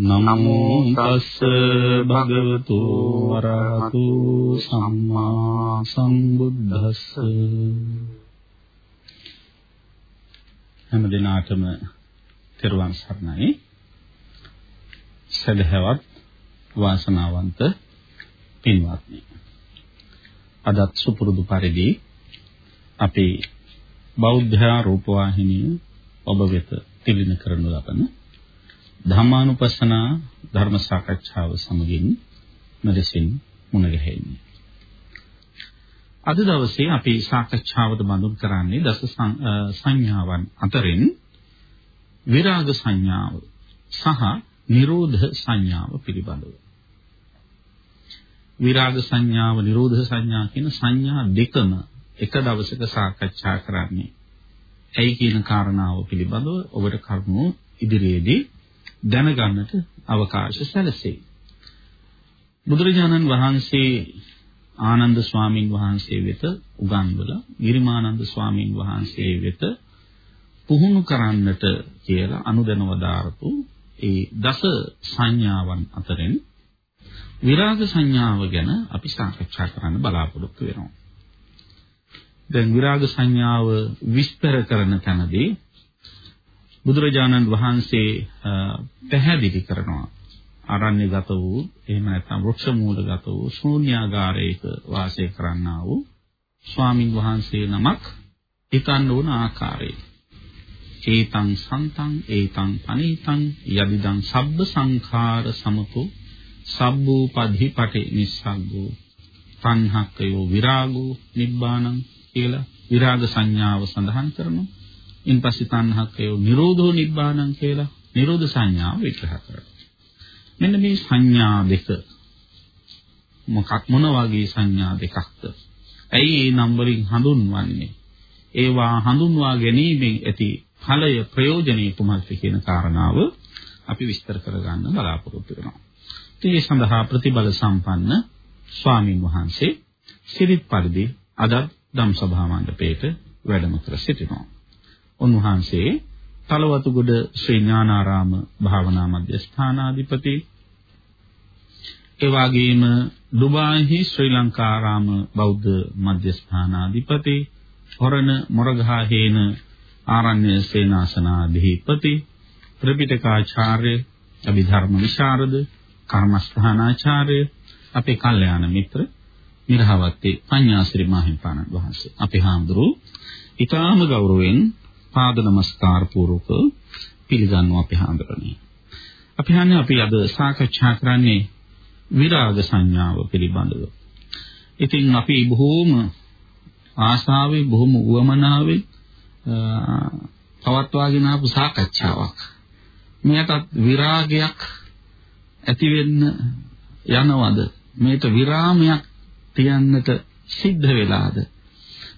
නමෝ තස්ස භගවතු වරහතු සම්මා සම්බුද්දස්ස. හැම දිනාටම තෙරුවන් සරණයි. සදහවත් වාසනාවන්ත පින්වත්නි. අදත් සුපුරුදු පරිදි අපේ බෞද්ධ රූපවාහිනිය ඔබ වෙත තිලින කරනු ලබන ධම්මානුපස්සනා ධර්ම සාකච්ඡාව සමගින් මෙලෙසින් මුණ ගැහෙන්නේ. අද දවසේ අපි සාකච්ඡාවට බඳුන් කරන්නේ දස සංඥාවන් අතරින් විරාග සංඥාව සහ නිරෝධ සංඥාව පිළිබඳව. විරාග සංඥාව නිරෝධ සංඥා කියන සංඥා දෙකම එක දවසක සාකච්ඡා කරන්නේ. ඇයි කියන කාරණාව පිළිබඳව ඔබට කරුණු ඉදිරියේදී දැනගන්නට අවකාශ සැලසෙයි. බුදුරජාණන් වහන්සේ ආනන්ද ස්වාමින් වහන්සේ වෙත උගන්වලා ගිරිමානන්ද ස්වාමින් වහන්සේ වෙත පුහුණු කරන්නට කියලා අනුදැනවදාරපු ඒ දස සංඥාවන් අතරින් විරාග සංඥාව ගැන අපි සාකච්ඡා කරන්න බලාපොරොත්තු වෙනවා. දැන් විරාග සංඥාව විස්තර කරන තැනදී බුදුරජාණන් වහන්සේ පැහැදිලි කරනවා අරණ්‍යගත වූ එහෙම නැත්නම් වෘක්ෂ මූලගත වූ ශූන්‍යාගාරයක වාසය කරන්නා වූ ස්වාමින් වහන්සේ නමක් හිතන්න ඕන ආකාරය. ඒතං සන්තං ඒතං පනීතං යදිදං සබ්බ සංඛාර සමතෝ සබ්බූපදීපටි නිස්සග්ගෝ තණ්හක්කයෝ විරාගෝ නිබ්බාණං කියලා විරාග සංඥාව සඳහන් කරනවා. ඉන්පස්සේ තණ්හකය නිරෝධෝ නිබ්බාණං කියලා නිරෝධ සංඥාව විග්‍රහ කරනවා. මෙන්න මේ සංඥා දෙක මොකක් මොන වගේ සංඥා දෙකක්ද? ඇයි මේ නම් වලින් හඳුන්වන්නේ? ඒවා හඳුන්වා ගැනීමෙන් ඇති ඵලය ප්‍රයෝජනෙයි කුමක්ද කියන කාරණාව අපි විස්තර කරගන්න බලාපොරොත්තු වෙනවා. ඒ සඳහා ප්‍රතිබල සම්පන්න ස්වාමින් වහන්සේ සිරිත් පරිදි අද ධම්සභා මණ්ඩපයේට වැඩම කර සිටිනවා. උන්වහන්සේ තලවතුගොඩ ශ්‍රී ඥානාරාම භාවනා මධ්‍යස්ථානාධිපති. ඒ වගේම ඩුබායිහි ශ්‍රී ලංකාරාම බෞද්ධ මධ්‍යස්ථානාධිපති. හොරණ මොරගහහේන ආරණ්‍ය සේනාසනාධිපති. ත්‍රිපිටකාචාර්ය අභිධර්ම විශාරද කර්මස්ථානාචාර්ය අපේ කල්යාණ මිත්‍ර මිරහවත්තේ පඤ්ඤාසිරි මහින්පාණන් වහන්සේ. අපේ හාමුදුරුවෝ ඊටාම ගෞරවයෙන් පාද නමස්කාර පූර්වක පිළිගන්නවා අපි හඳුරන්නේ. අපි හන්නේ අපි අද සාකච්ඡා කරන්නේ විරාග සංඥාව පිළිබඳව. ඉතින් අපි බොහෝම ආශාවෙන් බොහොම උවමනාවෙන් පවත්වාගෙන ආපු සාකච්ඡාවක්. මෙයටත් විරාගයක් ඇති වෙන්න යනවද? මේට විරාමයක් තියන්නට සිද්ධ වෙලාද?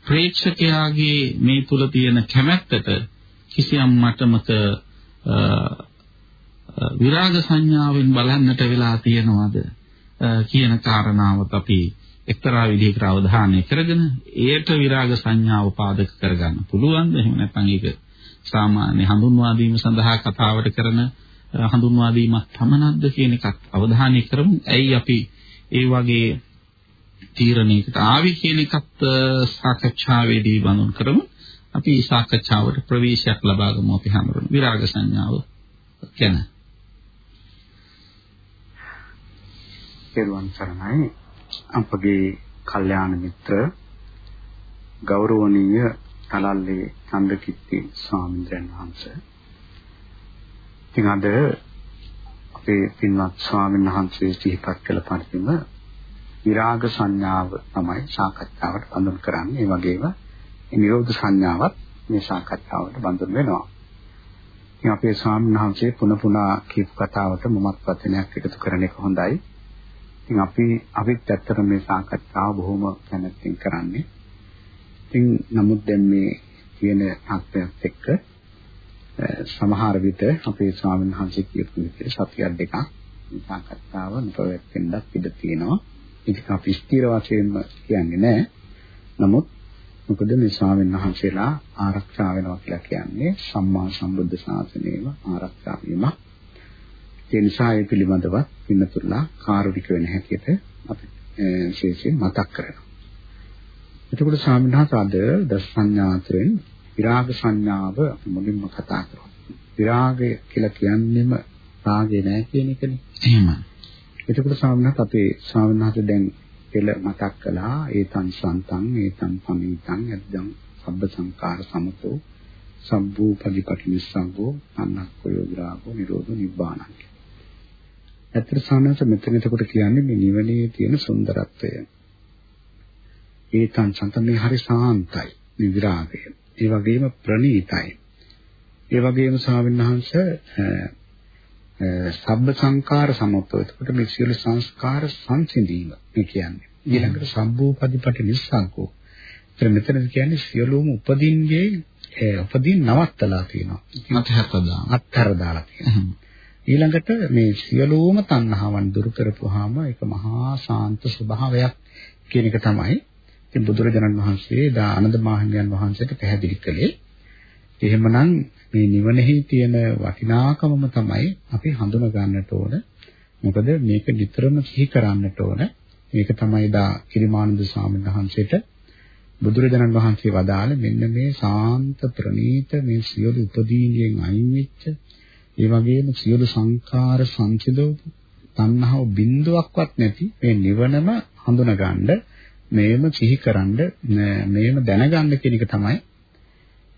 ප්‍රේක්ෂකයාගේ මේ තුල තියෙන කැමැත්තට කිසියම් මට්ටමක විරාග සංඥාවෙන් බලන්නට වෙලා තියෙනවද කියන කාරණාවත් අපි එක්තරා විදිහකට අවධානය කරගෙන ඒට විරාග සංඥාව පාදක කරගන්න පුළුවන්. එහෙම නැත්නම් ඒක සාමාන්‍ය හඳුන්වා දීම සඳහා කතාවට කරන හඳුන්වා දීමක් පමණක්ද කියන එකත් අවධානය කරමු. ඇයි අපි ඒ වගේ තීරණයකට ආවි කියන එකත් සාකච්ඡාවේදී බඳුන් කරමු. අපි සාකච්ඡාවට ප්‍රවේශයක් ලබා ගමු අපි හැමෝම විරාග සංඥාව ගැන. පෙරවන් සරණයි අපගේ කල්යාණ මිත්‍ර ගෞරවනීය තලල්ලේ චන්දකිත්ති ස්වාමීන් වහන්සේ. ඉතින් අද අපේ පින්වත් ස්වාමීන් වහන්සේ සිහිපත් කළ පරිදිම විරාග සංඥාව තමයි සාකච්ඡාවට බඳුන් කරන්නේ. ඒ වගේම නිරෝධ සංඥාවත් මේ සාකච්ඡාවට බඳුන් වෙනවා. ඉතින් අපේ ස්වාමීන් වහන්සේ පුන පුනා කියපු කතාවට මමත් වචනයක් එකතු කරන එක හොඳයි. ඉතින් අපි අපිත් ඇත්තට මේ සාකච්ඡාව බොහොම කැමැත්තෙන් කරන්නේ. ඉතින් නමුත් දැන් මේ කියන තත්ත්වයක් එක්ක සමහර විට අපේ ස්වාමීන් වහන්සේ කියපු විදිහට සතියක් දෙකක් සාකච්ඡාව නොපැවැත්වෙන්නත් ඉඩ තියෙනවා. ඒක අපි ස්ථිර වශයෙන්ම කියන්නේ නැහැ. නමුත් මොකද මේ ස්වාමීන් වහන්සේලා ආරක්ෂා වෙනවා කියලා කියන්නේ සම්මා සම්බුද්ධ ශාසනයම ආරක්ෂා වීමක්. ඒ නිසා ඒ පිළිබඳව පින්නතුල්ලා කාරුණික වෙන හැටියට අපි විශේෂයෙන් මතක් කරනවා. එතකොට ස්වාමීන් වහන්සේ අද දස සංඥාතරෙන් විරාග සංඥාව මුලින්ම කතා කරනවා. විරාගය කියලා කියන්නේම රාගය නෑ කියන එකනේ. එහෙමයි. එතකොට ස්වාමීන් වහන්සේ අපේ ස්වාමීන් වහන්සේ දැන් පෙළ මතක් කළා ඒතං සන්තං ඒතං පමීතං යද්දං සබ්බ සංකාර සමතෝ සම්බූ පදිපටි නිස්සංගෝ අන්නක්කයෝ විරාගෝ නිරෝධෝ නිබ්බාණං ඇත්තට සානස මෙතන එතකොට කියන්නේ මේ නිවනේ තියෙන සුන්දරත්වය. ඒතං සන්තනේ හරි සාන්තයි නිවිරාගය. ඒ වගේම ප්‍රණීතයි. ඒ වගේම ශාවින්වහන්ස සබ්බ සංකාර සමත්ව. එතකොට මේ සියලු සංස්කාර සංසිඳීම මේ කියන්නේ. ඊළඟට සම්භූපදිපටි නිස්සංකෝ. එතන මෙතන කියන්නේ සියලුම උපදින්ගේ උපදින් නවත්තලා තියෙනවා. අත්හැර දාලා. අත්හැර දාලා තියෙනවා. ඊළඟට මේ සියලුම තණ්හාවන් දුරු කරපුවාම ඒක මහා ශාන්ත ස්වභාවයක් කියන එක තමයි ඉතින් බුදුරජාණන් වහන්සේ දා ආනන්ද මාහිමියන් වහන්සේට පැහැදිලි කළේ. එහෙමනම් මේ නිවනෙහි තියෙන වටිනාකමම තමයි අපි හඳුන ගන්නට ඕන. මොකද මේක නිතරම සිහි කරන්නට ඕන. මේක තමයි දා කිරිමානන්ද ස්වාමීන් වහන්සේට බුදුරජාණන් වහන්සේ වදාළ මෙන්න මේ සාන්ත ප්‍රණීත මේ සියලු උපදීනියෙන් අයින් වෙච්ච ඒ වගේම සියලු සංඛාර සංසිඳවපු තණ්හාව බිඳුවක්වත් නැති මේ නිවනම හඳුනගන්න මේම සිහිකරන්න මේම දැනගන්න කියන එක තමයි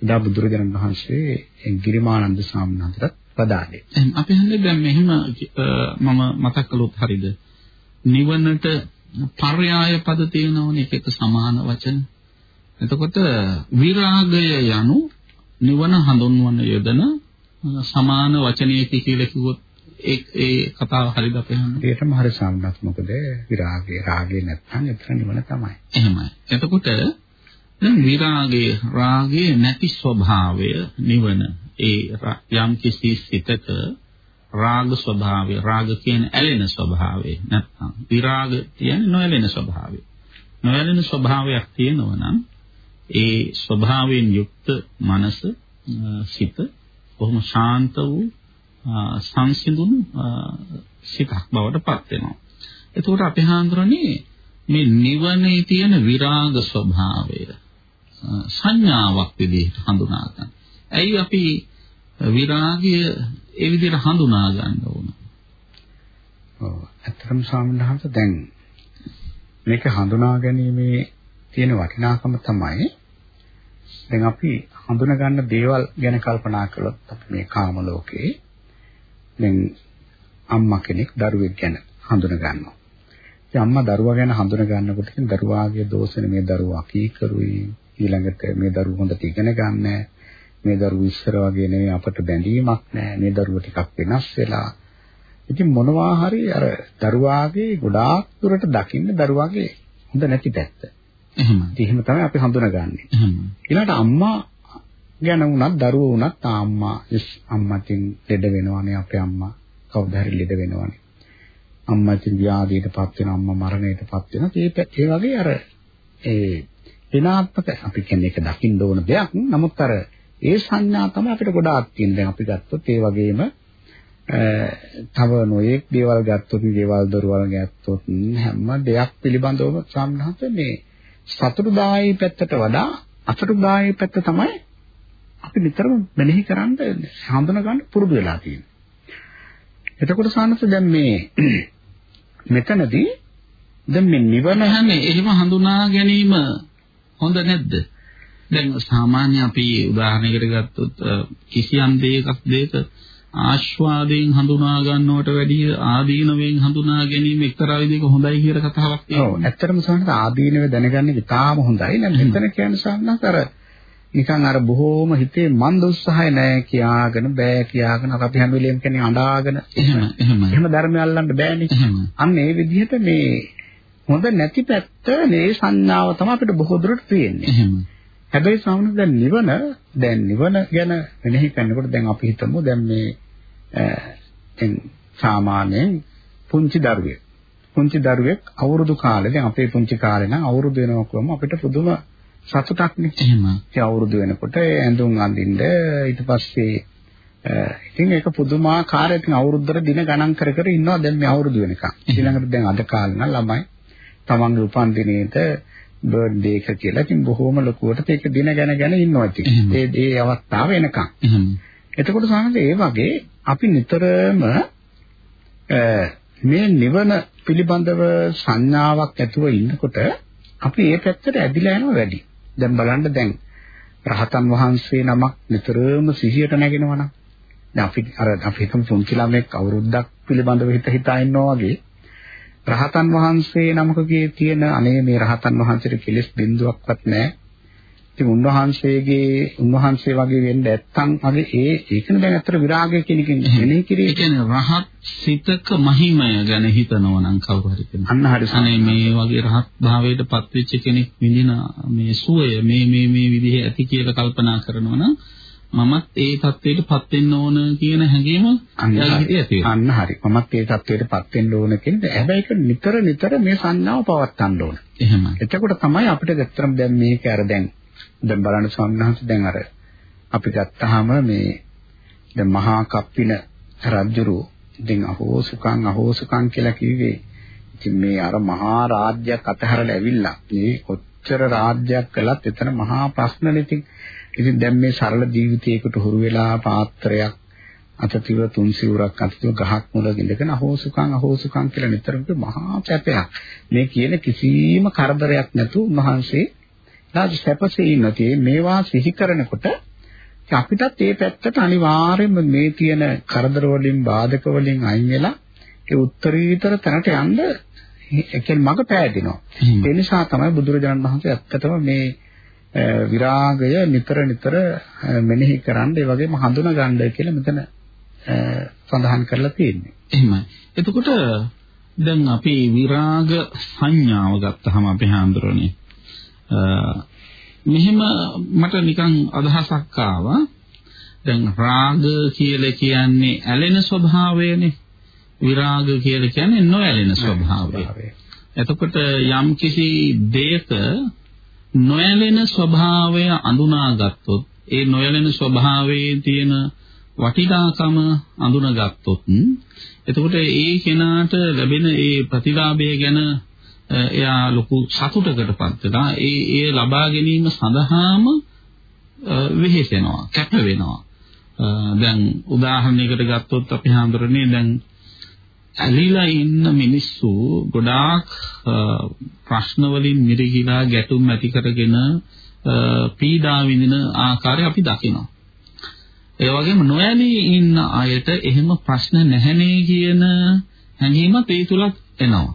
එදා බුදුරජාණන් වහන්සේ ගිරිමානන්ද වහන්සේට පදාලේ. එහෙනම් අපි හන්නේ දැන් මෙහෙම මම මතක් කළොත් හරියද? නිවනට පර්යාය පද තියෙනවනේ එක සමාන වචන. එතකොට විරාගය යනු නිවන හඳුන්වන යෙදෙන සමාන වචනයක කියලා කිව්වොත් ඒ ඒ කතාව හරිද අපේ හන්නේ? ඒකම හරි සම්මත මොකද විරාගය රාගය නැත්නම් එතන නිවන තමයි. එහෙමයි. එතකොට දැන් විරාගයේ රාගයේ නැති ස්වභාවය නිවන ඒ යම් කිසි සිතක රාග ස්වභාවය රාග කියන ඇලෙන ස්වභාවය නැත්නම් විරාග කියන්නේ නොඇලෙන ස්වභාවය. නොඇලෙන ස්වභාවයක් තියෙනවා නම් ඒ ස්වභාවයෙන් යුක්ත මනස සිත බොහොම ශාන්ත වූ සංසිඳුණු සිතක් බවට පත් වෙනවා. එතකොට අපි හඳුරන්නේ මේ නිවනේ තියෙන විරාග ස්වභාවය සංඥාවක් විදිහට හඳුනා ගන්න. ඇයි අපි විරාගය ඒ විදිහට හඳුනා ගන්න ඕන? ඔව් ඇත්තටම ස්වාමීන් වහන්සේ දැන් මේක හඳුනා ගැනීමේ තියෙන වටිනාකම තමයි දැන් අපි හඳුනා ගන්න දේවල් ගැන කල්පනා කළොත් අපි මේ කාම ලෝකේ දැන් අම්මා කෙනෙක් දරුවෙක් ගැන හඳුනා ගන්නවා. ඉතින් අම්මා දරුවා ගැන හඳුනා ගන්නකොට ඉතින් දරුවාගේ දෝෂනේ මේ දරුවා කීකරුයි ඊළඟට මේ දරුවෝ හොඳට ඉගෙන ගන්න මේ දරුවෝ ඉස්සර වගේ නෙවෙයි අපට බැඳීමක් නැහැ මේ දරුවෝ ටිකක් වෙනස් වෙලා ඉතින් මොනවා හරි අර දරුවාගේ ගොඩාක් දුරට දකින්න දරුවාගේ හොඳ නැති පැත්ත. එහෙමයි. එහෙම තමයි අපි හඳුනගන්නේ. ඊළඟට අම්මා ගැන වුණත් දරුවෝ වුණත් අම්මා අම්මටින් ලෙඩ වෙනවනේ අපේ අම්මා කවුද හරි ලෙඩ වෙනවනේ. අම්මටින් ව්‍යාධියටපත් වෙන අම්මා මරණයටපත් වෙන ඒ ඒ වගේ අර ඒ විනාත්මක අපි කියන්නේ ඒක දකින්න ඕන දෙයක්. නමුත් අර ඒ සංඥා තමයි අපිට ගොඩාක් තියෙන. දැන් අපි ගත්තොත් ඒ වගේම තව නොයෙක් දේවල් ගත්තොත් දේවල් දොරවල් ගත්තොත් හැම දෙයක් පිළිබඳවම සම්හත මේ සතුටුදායී පැත්තට වඩා අසතුටුදායී පැත්ත තමයි අපි නිතරම මෙනෙහි කරන්න හඳුන ගන්න පුරුදු වෙලා තියෙන්නේ. එතකොට සානස දැන් මේ මෙතනදී දැන් මේ නිවන හැන්නේ එහෙම හඳුනා ගැනීම හොඳ නැද්ද? දැන් සාමාන්‍ය අපි උදාහරණයකට ගත්තොත් කිසියම් දෙයක දෙයක ආස්වාදයෙන් හඳුනා ගන්නවට වැඩිය ආදීනවෙන් හඳුනා ගැනීම එක්තරා විදිහක හොඳයි කියලා කතාවක් තියෙනවා. ඔව් ඇත්තටම සමහරවිට ආදීනව දැනගන්න ඉතාම හොඳයි. දැන් මෙතන කියන්නේ සම්මත අර නිකන් අර බොහෝම හිතේ මන්ද උත්සාහය නැහැ කියාගෙන බෑ කියාගෙන අපි හැම වෙලෙම කියන්නේ අඬාගෙන එහෙම එහෙම එහෙම ධර්මය අල්ලන්න බෑනේ. අන්න ඒ විදිහට මේ හොඳ නැති පැත්ත මේ සංඥාව තමයි අපිට බොහෝ දුරට තියෙන්නේ. එහෙම හැබැයි සාමාන්‍ය දැන් නිවන දැන් නිවන ගැන මෙනෙහි කරනකොට දැන් අපි හිතමු දැන් මේ දැන් සාමාන්‍යයෙන් පුංචි දරුවෙක් පුංචි දරුවෙක් අවුරුදු කාලේ දැන් අපේ පුංචි කාලේ නම් අවුරුදු වෙනවා කියවම අපිට පුදුම සතුටක්නේ. එහෙම ඒ අවුරුදු වෙනකොට ඇඳුම් අඳින්න ඊට පස්සේ ඉතින් ඒක පුදුමාකාර ඉතින් අවුරුද්දට දින ගණන් කර කර ඉන්නවා දැන් මේ අවුරුදු වෙනකන්. ඊළඟට දැන් අද කාලේ නම් ළමයි තමන්ගේ උපන්දිනේට බර්ත්ඩේ එක කියලා ඉතින් බොහොම ලොකුවට ඒක දින ගැන ගැන ඉන්නවා ඉතින්. ඒ ඒ අවස්ථාව එනකන්. එහෙම එතකොට සාමාන්‍යයෙන් ඒ වගේ අපි නිතරම මේ නිවන පිළිබඳව සංඥාවක් ඇතුව ඉන්නකොට අපි ඒ පැත්තට ඇදිලා යනවා වැඩි. දැන් බලන්න දැන් රහතන් වහන්සේ නමක් නිතරම සිහියට නැගෙනවා නම් දැන් අපි අර අපි හිතමු ළමෙක් අවුරුද්දක් පිළිබඳව හිත හිතා ඉන්නවා වගේ රහතන් වහන්සේ නමකගේ තියෙන අනේ මේ රහතන් වහන්සේට කෙලෙස් බිඳුවක්වත් නැහැ. ඉතින් උන්වහන්සේගේ උන්වහන්සේ වගේ වෙන්න නැත්තම් වගේ ඒ ඒකන දැන් අතර විරාගය කියන එකෙන් මෙනෙහි කිරීම. ඒ කියන්නේ රහත් සිතක මහිමය ගැන හිතනවා නම් කවුරු හරි කෙනෙක්. අන්න හරි අනේ මේ වගේ රහත් භාවයට පත්වෙච්ච කෙනෙක් විඳින මේ සුවය මේ මේ මේ විදිහේ ඇති කියලා කල්පනා කරනවා නම් මමත් ඒ தത്വයටපත් වෙන්න ඕන කියන හැඟීම යාළුවෙක් ඇති වෙනවා. අන්න හරි. මමත් ඒ தത്വයටපත් වෙන්න ඕන කියන හැබැයි ඒක නිතර නිතර මේ සංඥාව පවත් ගන්න ඕන. එහෙමයි. එතකොට තමයි අපිට ගැත්තරම් දැන් මේක අර දැන් දැන් බලන්න සම්හස දැන් අර අපි ගත්තාම මේ දැන් මහා කප්පින රජුරු ඉතින් අහෝ සුඛං අහෝ සුඛං කියලා කිව්වේ ඉතින් මේ අර මහා රාජ්‍යයක් අතහැරලා ඇවිල්ලා මේ කොච්චර රාජ්‍යයක් කළත් එතන මහා ප්‍රශ්නනේ ඉතින් ඉතින් දැන් මේ සරල ජීවිතයකට හුරු වෙලා පාත්‍රයක් අතතිව තුන් සිවුරක් අතතිව ගහක් මුල ඉඳගෙන අහෝසුකම් අහෝසුකම් කියලා නිතරම මහා සැපයක් මේ කියන කිසිම කරදරයක් නැතුව උන්වහන්සේ ලාජ සැපසේ ඉන්නතේ මේවා සිහි කරනකොට අපිටත් ඒ පැත්තට අනිවාර්යයෙන්ම මේ තියෙන කරදර වලින් බාධක වලින් අයින් වෙලා ඒ උත්තරීතර තැනට යන්න ඒ කියන්නේ මඟ පෑදෙනවා. ඒ නිසා තමයි බුදුරජාණන් වහන්සේ ඇත්තටම මේ විරාගය නිතර නිතර මෙනෙහි කරන්න ඒ වගේම හඳුනා ගන්න කියලා මෙතන සඳහන් කරලා තියෙන්නේ. එහෙමයි. එතකොට දැන් අපි විරාග සංඥාව ගත්තහම අපි හඳුරන්නේ මෙහෙම මට නිකන් අදහසක් ආවා. දැන් රාග කියලා කියන්නේ ඇලෙන ස්වභාවයනේ. විරාග කියලා කියන්නේ නොඇලෙන ස්වභාවය. එතකොට යම් කිසි දෙයක නොඇලෙන ස්වභාවය අඳුනාගත්තොත් ඒ නොඇලෙන ස්වභාවයේ තියෙන වටිනාකම අඳුනගත්තොත් එතකොට ඒ කෙනාට ලැබෙන ඒ ප්‍රතිලාභය ගැන එයා ලොකු සතුටකටපත් වෙනවා. ඒ ඒ ලබා ගැනීම සඳහාම වෙහෙසෙනවා, කැප වෙනවා. දැන් උදාහරණයකට ගත්තොත් අපි හඳුරන්නේ දැන් ඇලිලා ඉන්න මිනිස්සු ගොඩාක් ප්‍රශ්න වලින් මිරිගිලා ගැටුම් ඇති කරගෙන පීඩා විඳින ආකාරය අපි දකිනවා. ඒ වගේම නොඇලී ඉන්න අයට එහෙම ප්‍රශ්න නැහැනේ කියන හැඟීමත් ඒ තුලත් එනවා.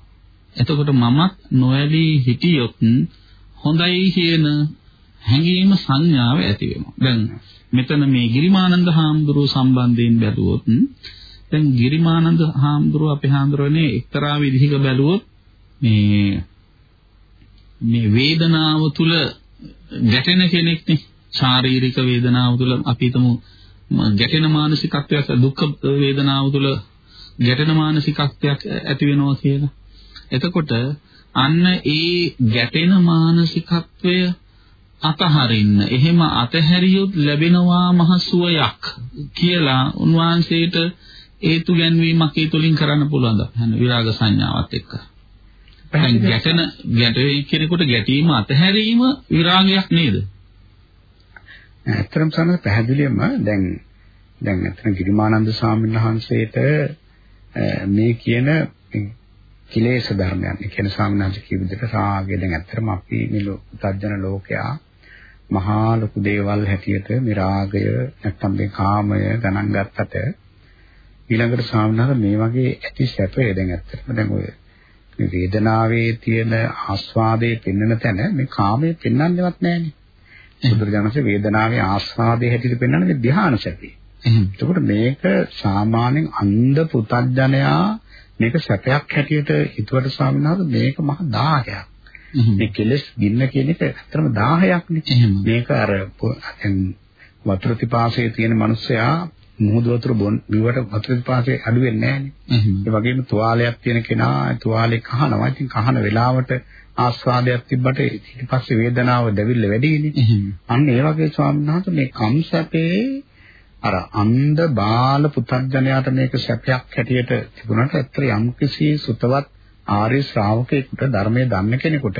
එතකොට මමත් නොඇලී හිටියොත් හොඳයි කියන හැඟීම සංඥාව ඇති වෙනවා. දැන් මෙතන මේ ගිරිමානන්ද හාමුදුරුව සම්බන්ධයෙන් බැලුවොත් දැන් ගිරිමානන්ද හාමුදුරුව අපේ හාමුදුරනේ එක්තරා විදිහක බැලුවොත් මේ මේ වේදනාව තුල ගැටෙන කෙනෙක්නේ ශාරීරික වේදනාව තුල අපි හිතමු ගැටෙන මානසිකත්වයක් දුක් වේදනාව තුල ගැටෙන මානසිකත්වයක් ඇති වෙනවා කියලා. එතකොට අන්න ඒ ගැටෙන මානසිකත්වය අතහරින්න එහෙම අතහැරියොත් ලැබෙනවා මහ සුවයක් කියලා උන්වහන්සේට හේතු ගැන්වීමක් ඒ තුලින් කරන්න පුළුවන්ද? හන විරාග සංඥාවත් එක්ක. දැන් ගැටෙන ගැටේ කෙනෙකුට ගැටීම අතහැරීම විරාගයක් නේද? ඇත්තටම සමහර පැහැදිලිවම දැන් දැන් ඇත්තට ගිරිමානන්ද ස්වාමීන් වහන්සේට මේ කියන කිලේශ ධර්මයන්. ඒ කියන්නේ ස්වාමීන් වහන්සේ කියපු විදිහට රාගය දැන් ඇත්තටම අපි මේ උත්ජන ලෝකයා මහා ලොකු දේවල් හැටියට මේ රාගය නැත්තම් මේ කාමය ගණන් ගත්තට ඊළඟට ස්වාමීන් මේ වගේ ඇති සැපය දැන් ඇත්තටම දැන් ඔය මේ වේදනාවේ තියෙන ආස්වාදයේ පෙන්වන තැන මේ කාමයේ පෙන්වන්නේවත් නැහැනේ. බුදුරජාණන්සේ වේදනාවේ ආස්වාදයේ හැටියට පෙන්වන්නේ ධ්‍යාන සැපේ. එතකොට මේක සාමාන්‍යයෙන් අන්ධ පුතඥයා මේක සැපයක් හැටියට හිතුවට ස්වාමීන් වහන්සේ මේක මහ දාහයක්. එහෙම. මේ කෙලස් ගින්න කියන එක ඇත්තටම 1000ක් නේ. මේක අර දැන් වතුර පිපාසයේ තියෙන මිනිස්සයා මුහුදු වතුර බොන් බිවට වතුර පිපාසයේ අඩු වෙන්නේ නැහනේ. ඒ වගේම තුවාලයක් තියෙන කෙනා තුවාලේ කහනවා. ඉතින් කහන වෙලාවට ආස්වාදයක් තිබ්බට ඊට පස්සේ වේදනාව දැවිල්ල වැඩිනේ. අන්න ඒ වගේ ස්වාමීන් වහන්සේ මේ කම්සැපේ අර අන්ධ බාල පුතඥයාට මේක සැපයක් හැටියට තිබුණාට ඇත්තට යම්කිසි සුතවත් ආර්ය ශ්‍රාවකයෙකුට ධර්මයේ දන්න කෙනෙකුට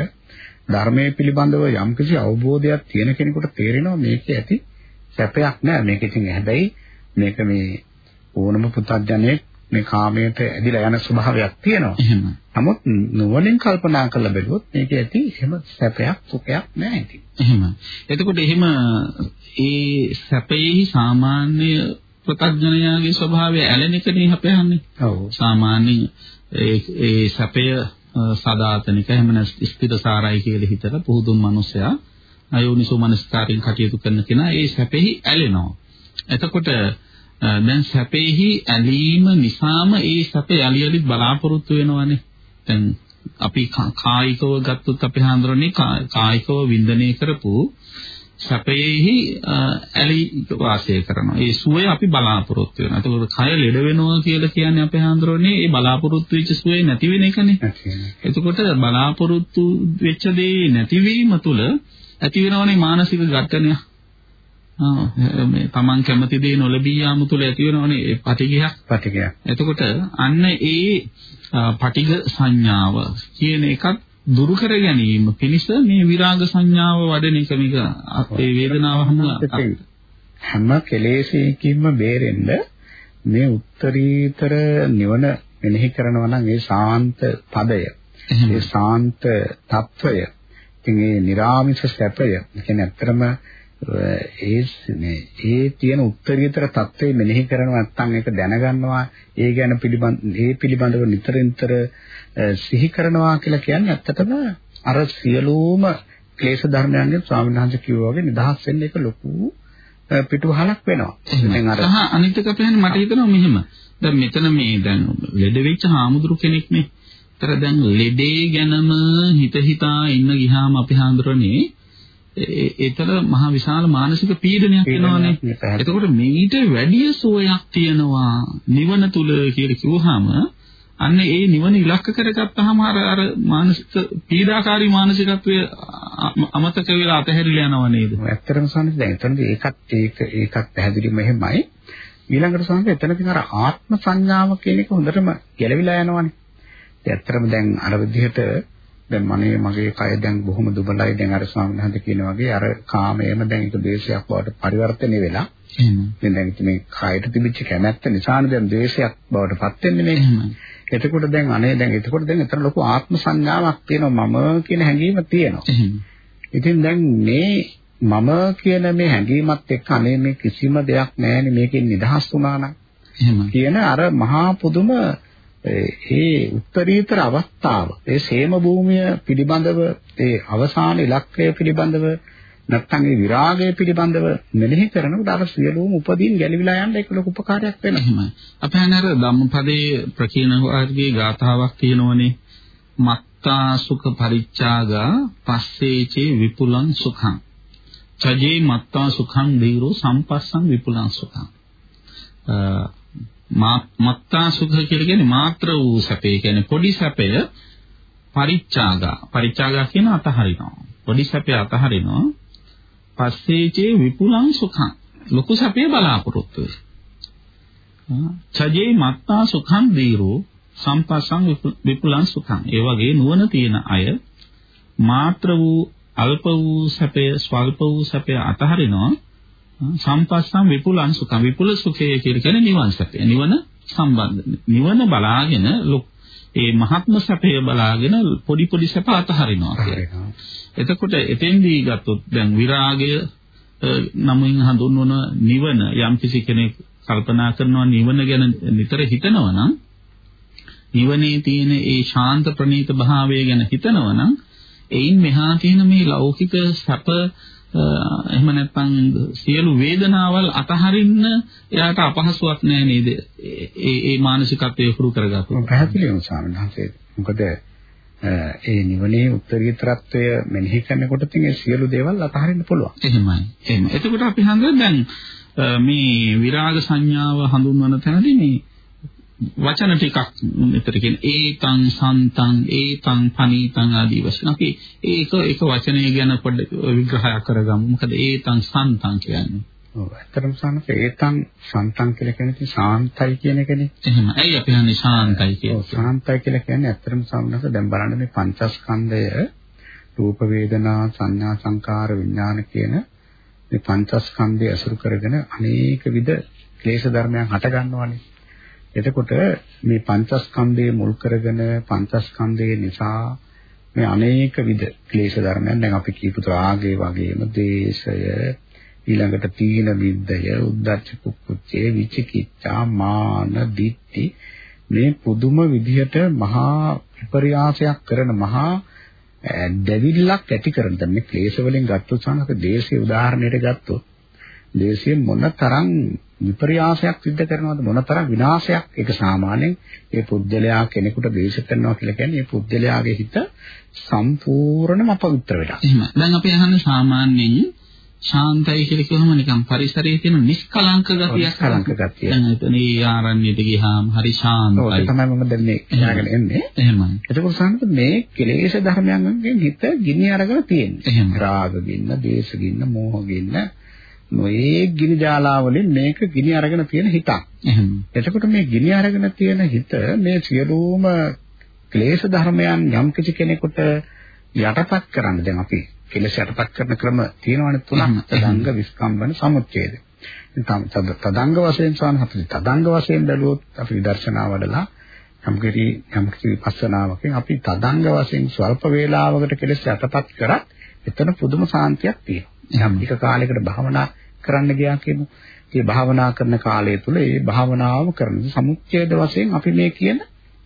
ධර්මයේ පිළිබඳව යම්කිසි අවබෝධයක් තියෙන කෙනෙකුට තේරෙනවා මේකේ ඇති සැපයක් නෑ මේක ඉතින් හැබැයි මේක මේ ඕනම පුතඥයෙක් මේ කාමයට ඇදිලා යන ස්වභාවයක් තියෙනවා. එහෙම. නමුත් නුවණින් කල්පනා කරලා බැලුවොත් මේක ඇති එහෙම සැපයක් සුඛයක් නෑ ඉතින්. එහෙම. එතකොට එහෙම ඒ සැපෙහි සාමාන්‍ය ප්‍රත්‍යඥයාගේ ස්වභාවය ඇලෙන එකනේ අපහන්නේ. ඔව්. සාමාන්‍ය ඒ ඒ සැපය සදාතනික එහෙම නැත්නම් ස්ථිරසාරයි කියලා හිතලා පුහුදුන් මිනිසයා අයෝනිසෝ මනස්කාරයෙන් කටයුතු කරන කෙනා ඒ සැපෙහි ඇලෙනවා. එතකොට දැන් සැපෙහි ඇලීම නිසාම ඒ සැපේ යලි යලි බලාපොරොත්තු වෙනවනේ. දැන් අපි කායිකව ගත්තොත් අපි හඳුරන්නේ කායිකව වින්දනය කරපු සැපෙහි ඇලි වාසය කරනවා. ඒ සුවය අපි බලාපොරොත්තු වෙනවා. එතකොට කය ලෙඩ වෙනවා කියලා කියන්නේ අපි හඳුරන්නේ ඒ බලාපොරොත්තු වෙච්ච සුවේ නැති වෙන එකනේ. එතකොට බලාපොරොත්තු වෙච්ච දේ නැතිවීම තුළ ඇති වෙනවනේ මානසික ඝටනය. මේ Taman කැමති දේ නොලැබී යාම තුළ ඇති වෙනවනේ ඒ පටිගයක් පටිගයක්. එතකොට අන්න ඒ පටිග සංඥාව කියන එකත් දුරු කර ගැනීම පිණිස මේ විරාග සංඥාව වඩන එක මේක අපේ වේදනාව හමුව හැම කෙලෙසයකින්ම බේරෙන්න මේ උත්තරීතර නිවන මෙනෙහි කරනවා නම් ඒ සාන්ත පදය. ඒ සාන්ත తত্ত্বය ඉතින් ඒ निराமிස සැපය. කියන්නේ ඇත්තරම ඒ මේ ඒ තියෙන උත්තරීතර தත්ත්වය මෙනෙහි කරනවා නැත්නම් ඒක දැනගන්නවා ඒ ගැන පිළිබඳ ඒ පිළිබඳව නිතර නිතර සිහි කරනවා කියලා කියන්නේ ඇත්තටම අර සියලුම ක්ලේශ ධර්මයන්ගෙන් ස්වාමීන් වහන්සේ කිව්වා වගේ නිදහස් වෙන්න එක ලොකු පිටුවහලක් වෙනවා. දැන් අර සහ අනිත් එක අපි හන්නේ මට හිතෙනවා මෙහෙම. දැන් මෙතන මේ දැන් ලෙඩ වෙච්ච හාමුදුරු කෙනෙක් නේ. ඒතර දැන් ලෙඩේ ගැනම හිත හිතා ඉන්න ගියාම අපි හඳුරන්නේ ඒ- ඒතර මහ විශාල මානසික පීඩනයක් එනවානේ. පීඩනයක් නේ පැහැදිලි. එතකොට මේිට වැඩි සුවයක් තියෙනවා නිවන තුල කියලා කිව්වහම අන්න ඒ නිවන ඉලක්ක කරගත්තාම අර අර මානසික පීඩාකාරී මානසිකත්වය අමතක වෙලා අතහැරිලා යනවා නේද? ඇත්තටම සම්පූර්ණ දැන් එතනදී ඒකත් ඒක ඒකත් පැහැදිලිම එහෙමයි. ඊළඟට සම්පූර්ණ එතනදී අර ආත්ම සංඥාව කියන එක හොඳටම ගැලවිලා යනවානේ. ඇත්තටම දැන් අර විදිහට දැන් මනේ මගේ කය දැන් බොහොම දුබලයි දැන් අර ස්වාමීන් වහන්සේ කියන වගේ අර කාමයේම දැන් ඒක දේශයක් බවට පරිවර්තනය වෙලා එහෙම. දැන් ඉතින් මේ කයට තිබිච්ච කැමැත්ත නිසානේ දැන් දේශයක් බවට පත් වෙන්නේ. එහෙම. එතකොට දැන් අනේ දැන් එතකොට දැන් එතන ලොකු ආත්ම සංඥාවක් තියෙනවා මම කියන හැඟීම තියෙනවා. ඉතින් දැන් මේ මම කියන මේ හැඟීමත් එක්ක අනේ මේ කිසිම දෙයක් නැහැනේ මේකෙන් නිදහස් වුණා නම්. කියන අර මහා පුදුම ඒ උත්තරීතර අවස්ථාව ඒ සේම භූමිය පිළිබඳව ඒ අවසාන ඉලක්කය පිළිබඳව නැත්නම් ඒ විරාගය පිළිබඳව මෙනෙහි කරනකොට අර සියලුම උපදීන් ගැලවිලා යන්න ඒක ලොකු උපකාරයක් වෙනවා. එහෙමයි. අපි හන්නේ අර ධම්මපදයේ ප්‍රකීන වර්ගයේ ගාථාවක් තියෙනවනේ. මත්තා සුඛ පරිච්ඡාගා පස්සේචේ විපුලං සුඛං. චජේ මත්තා සුඛං දීරෝ සම්පස්සං විපුලං සුඛං. අ, මා- මත්තා සුඛ කියලා කියන්නේ මාත්‍ර වූ සැපේ කියන්නේ පොඩි සැපය පරිච්ඡාගා. පරිච්ඡාගා කියන අතහරිනවා. පොඩි සැපය අතහරිනවා. පස්සේචේ විපුලං සුඛං. ලොකු සැපේ බලාපොරොත්තු වෙයි. චජේ මත්තා සුඛං දීරෝ සම්පස්සං විපු- විපුලං සුඛං. ඒ වගේ නුවණ තියෙන අය මාත්‍ර වූ අල්ප වූ සැපය ස්වල්ප වූ සැපය අතහරිනවා. සම්පස්සං විපුලං සුඛං. විපුල සුඛය කියලා කියන්නේ නිවන් සැපය. නිවන සම්බන්ධ. නිවන බලාගෙන ඒ මහත්ම සැපය බලාගෙන පොඩි පොඩි සැප අතහරිනවා කියලා. එතකොට එතෙන්දී ගත්තොත් දැන් විරාගය නමින් හඳුන්වන නිවන යම් කිසි කෙනෙක් කල්පනා කරනවා නිවන ගැන නිතර හිතනවා නම් නිවනේ තියෙන ඒ ශාන්ත ප්‍රණීත භාවය ගැන හිතනවා නම් එයින් මෙහා තියෙන මේ ලෞකික සැප එහෙම නැත්නම් සියලු වේදනාවල් අතහරින්න එයාට අපහසුයක් නෑ නේද? ඒ ඒ මානසිකත්වයේ හුරු කරගත්තොත්. පැහැදිලිවම ස්වාමීන් වහන්සේ. මොකද ඒ නිවනේ උත්තරීතරත්වය මෙනෙහි කරනකොට තියෙන සියලු දේවල් අතහරින්න පුළුවන්. එහෙමයි. එහෙම. එතකොට අපි හඳුන් දැන් මේ විරාග සංඥාව හඳුන්වන තැනදී මේ වචන ටිකක් මෙතන කියන්නේ ඒතං සන්තං ඒතං පනීතං ආදී වශයෙන් අපි ඒක එක වචනය ගැන පොඩ්ඩක් විග්‍රහයක් කරගමු. මොකද ඒතං සන්තං කියන්නේ. ඔව් ඇත්තටම සානස ඒතං සන්තං කියලා කියන්නේ ශාන්තයි කියන එකනේ. එහෙම. ඇයි අපි හන්නේ ශාන්තයි කියන්නේ? ශාන්තයි කියලා කියන්නේ ඇත්තටම සානස දැන් බලන්න මේ පංචස්කන්ධය රූප වේදනා සංඥා සංකාර විඥාන කියන මේ පංචස්කන්ධය අසුරු කරගෙන අනේක විද ක්ලේශ ධර්මයන් හට ගන්නවානේ. එතකොට මේ පංචස්කන්ධයේ මුල් කරගෙන පංචස්කන්ධයේ නිසා මේ අනේක විද ක්ලේශ ධර්මයන් දැන් අපි කියපු රාගය වගේම දේශය ඊළඟට තීන විද්දය උද්දච්ච කුක්කුච්චේ විචිකිච්ඡා මාන දිට්ඨි මේ පුදුම විදිහට මහා විපර්යාසයක් කරන මහා දෙවිල්ලක් ඇති කරන දැන් මේ ක්ලේශ වලින් ගත්තොත් සමහර දේශයේ උදාහරණයට ගත්තොත් දේශයේ මොන තරම් විපර්යාසයක් සිද්ධ කරනවද මොනතරම් විනාශයක් ඒක සාමාන්‍යයෙන් ඒ පුද්ගලයා කෙනෙකුට දේශ කරනවා කියලා කියන්නේ ඒ පුද්ගලයාගේ හිත සම්පූර්ණම අපවිත්‍ර වෙලා. එහෙම. දැන් අපි අහන්නේ සාමාන්‍යයෙන් ශාන්තයි කියලා කියවම නිකන් පරිසරයේ තියෙන නිෂ්කලංක ගතියක්. නිෂ්කලංක ගතිය. දැන් එතන ආරණ්‍යයට ගියාම හරි ශාන්තයි. ඔව් ඒක තමයි මම දැන් මේ කියලාගෙන එන්නේ. එහෙමයි. එතකොට සාන්ත මේ කෙලෙස් ධර්මයන්ගෙන් හිත ගිනි අරගෙන තියෙන්නේ. රාග ගින්න, දේශ ගින්න, මෝහ ගින්න නොයේ ගිනි ජාලා වලින් මේක ගිනි අරගෙන තියෙන හිතක්. එතකොට මේ ගිනි අරගෙන තියෙන හිත මේ සියලුම ක්ලේශ ධර්මයන් යම් කිසි කෙනෙකුට යටපත් කරන්න දැන් අපි කෙලෙස් යටපත් කරන ක්‍රම තියෙනවනේ තුනක් තදංග විස්කම්බන සමුච්ඡේද. තදංග වශයෙන් සාන අපි තදංග වශයෙන් බැලුවොත් අපි විදර්ශනා වඩලා යම්කිරි යම්කිසි විපස්සනාවකින් අපි තදංග වශයෙන් ස්වල්ප වේලාවකට කෙලෙස් යටපත් කරත් එතන පුදුම සාන්තියක් තියෙනවා. යම් ටික කාලයකට භාවනා කරන්න ගියා කියමු. ඒ භාවනා කරන කාලය තුල ඒ භාවනාව කරන සමුච්ඡේද වශයෙන් අපි මේ කියන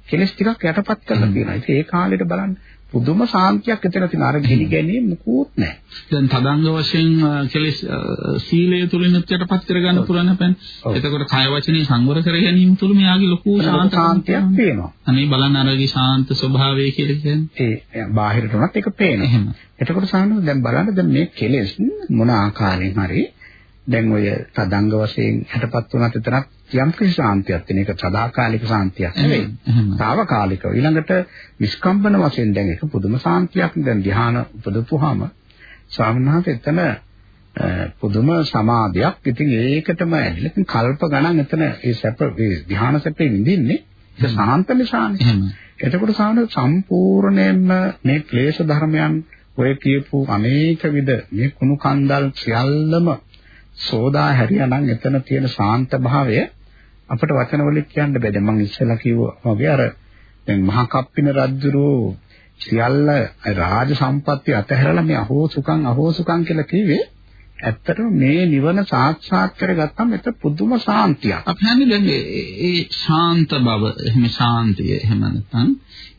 කෙලස් ටිකක් යටපත් කරලා තියෙනවා. ඉතින් ඒ කාලෙට බලන්න පුදුම සාන්තියක් එතන තියෙන අර ගිනි ගැනීම මුකුත් නැහැ. දැන් තදංග වශයෙන් කෙලස් සීලය තුලින් යටපත් කරගන්න පුළුවන් හැපෙන. එතකොට කය වචනේ සංවර කර ගැනීම තුල මෙයාගේ ලොකු ශාන්තියක් තියෙනවා. අනේ බලන්න අරගේ ශාන්ත ස්වභාවය කියලා කියන්නේ. ඒ බාහිරට උනත් ඒක පේනවා. එහෙම. එතකොට සාහනව දැන් බලන්න දැන් මේ කෙලෙස් මොන ආකාරයෙන් හරි දැන් ඔය තදංග වශයෙන් යටපත් වුණත් එතනක් යම් කිසි ශාන්තියක් තියෙන එක සදාකාලික ශාන්තියක් නෙවෙයි. తాවකාලිකව. ඊළඟට විස්කම්බන වශයෙන් දැන් ඒක පුදුම ශාන්තියක්. දැන් ධ්‍යාන උපදපුවාම ස්වාමීන් එතන පුදුම සමාධියක්. ඉතින් ඒකටම ඇදලා කල්ප ගණන් එතන ඒ සැප ඒ ධ්‍යාන සැපේ විඳින්නේ ඒක සාන්ත නිසානේ. එතකොට සාන සම්පූර්ණයෙන්ම මේ ක්ලේශ ධර්මයන් ඔය කියපු අනේක විද මේ කුණු කන්දල් සියල්ලම සෝදා හැරියානම් එතන තියෙන ශාන්ත භාවය අපිට වචන වලින් කියන්න බෑ. දැන් මම ඉස්සෙල්ලා කිව්වා වගේ අර දැන් මහා කප්පින රජුරෝ සියල්ල රාජ සම්පත්‍ය අතහැරලා මේ අහෝසුකම් අහෝසුකම් කියලා කිව්වේ ඇත්තටම මේ නිවන සාක්ෂාත් කරගත්තම එත පුදුම ශාන්තියක්. අපි හන්නේ දැන් ඒ ශාන්ත බව එහෙම ශාන්තිය එහෙම නැත්නම්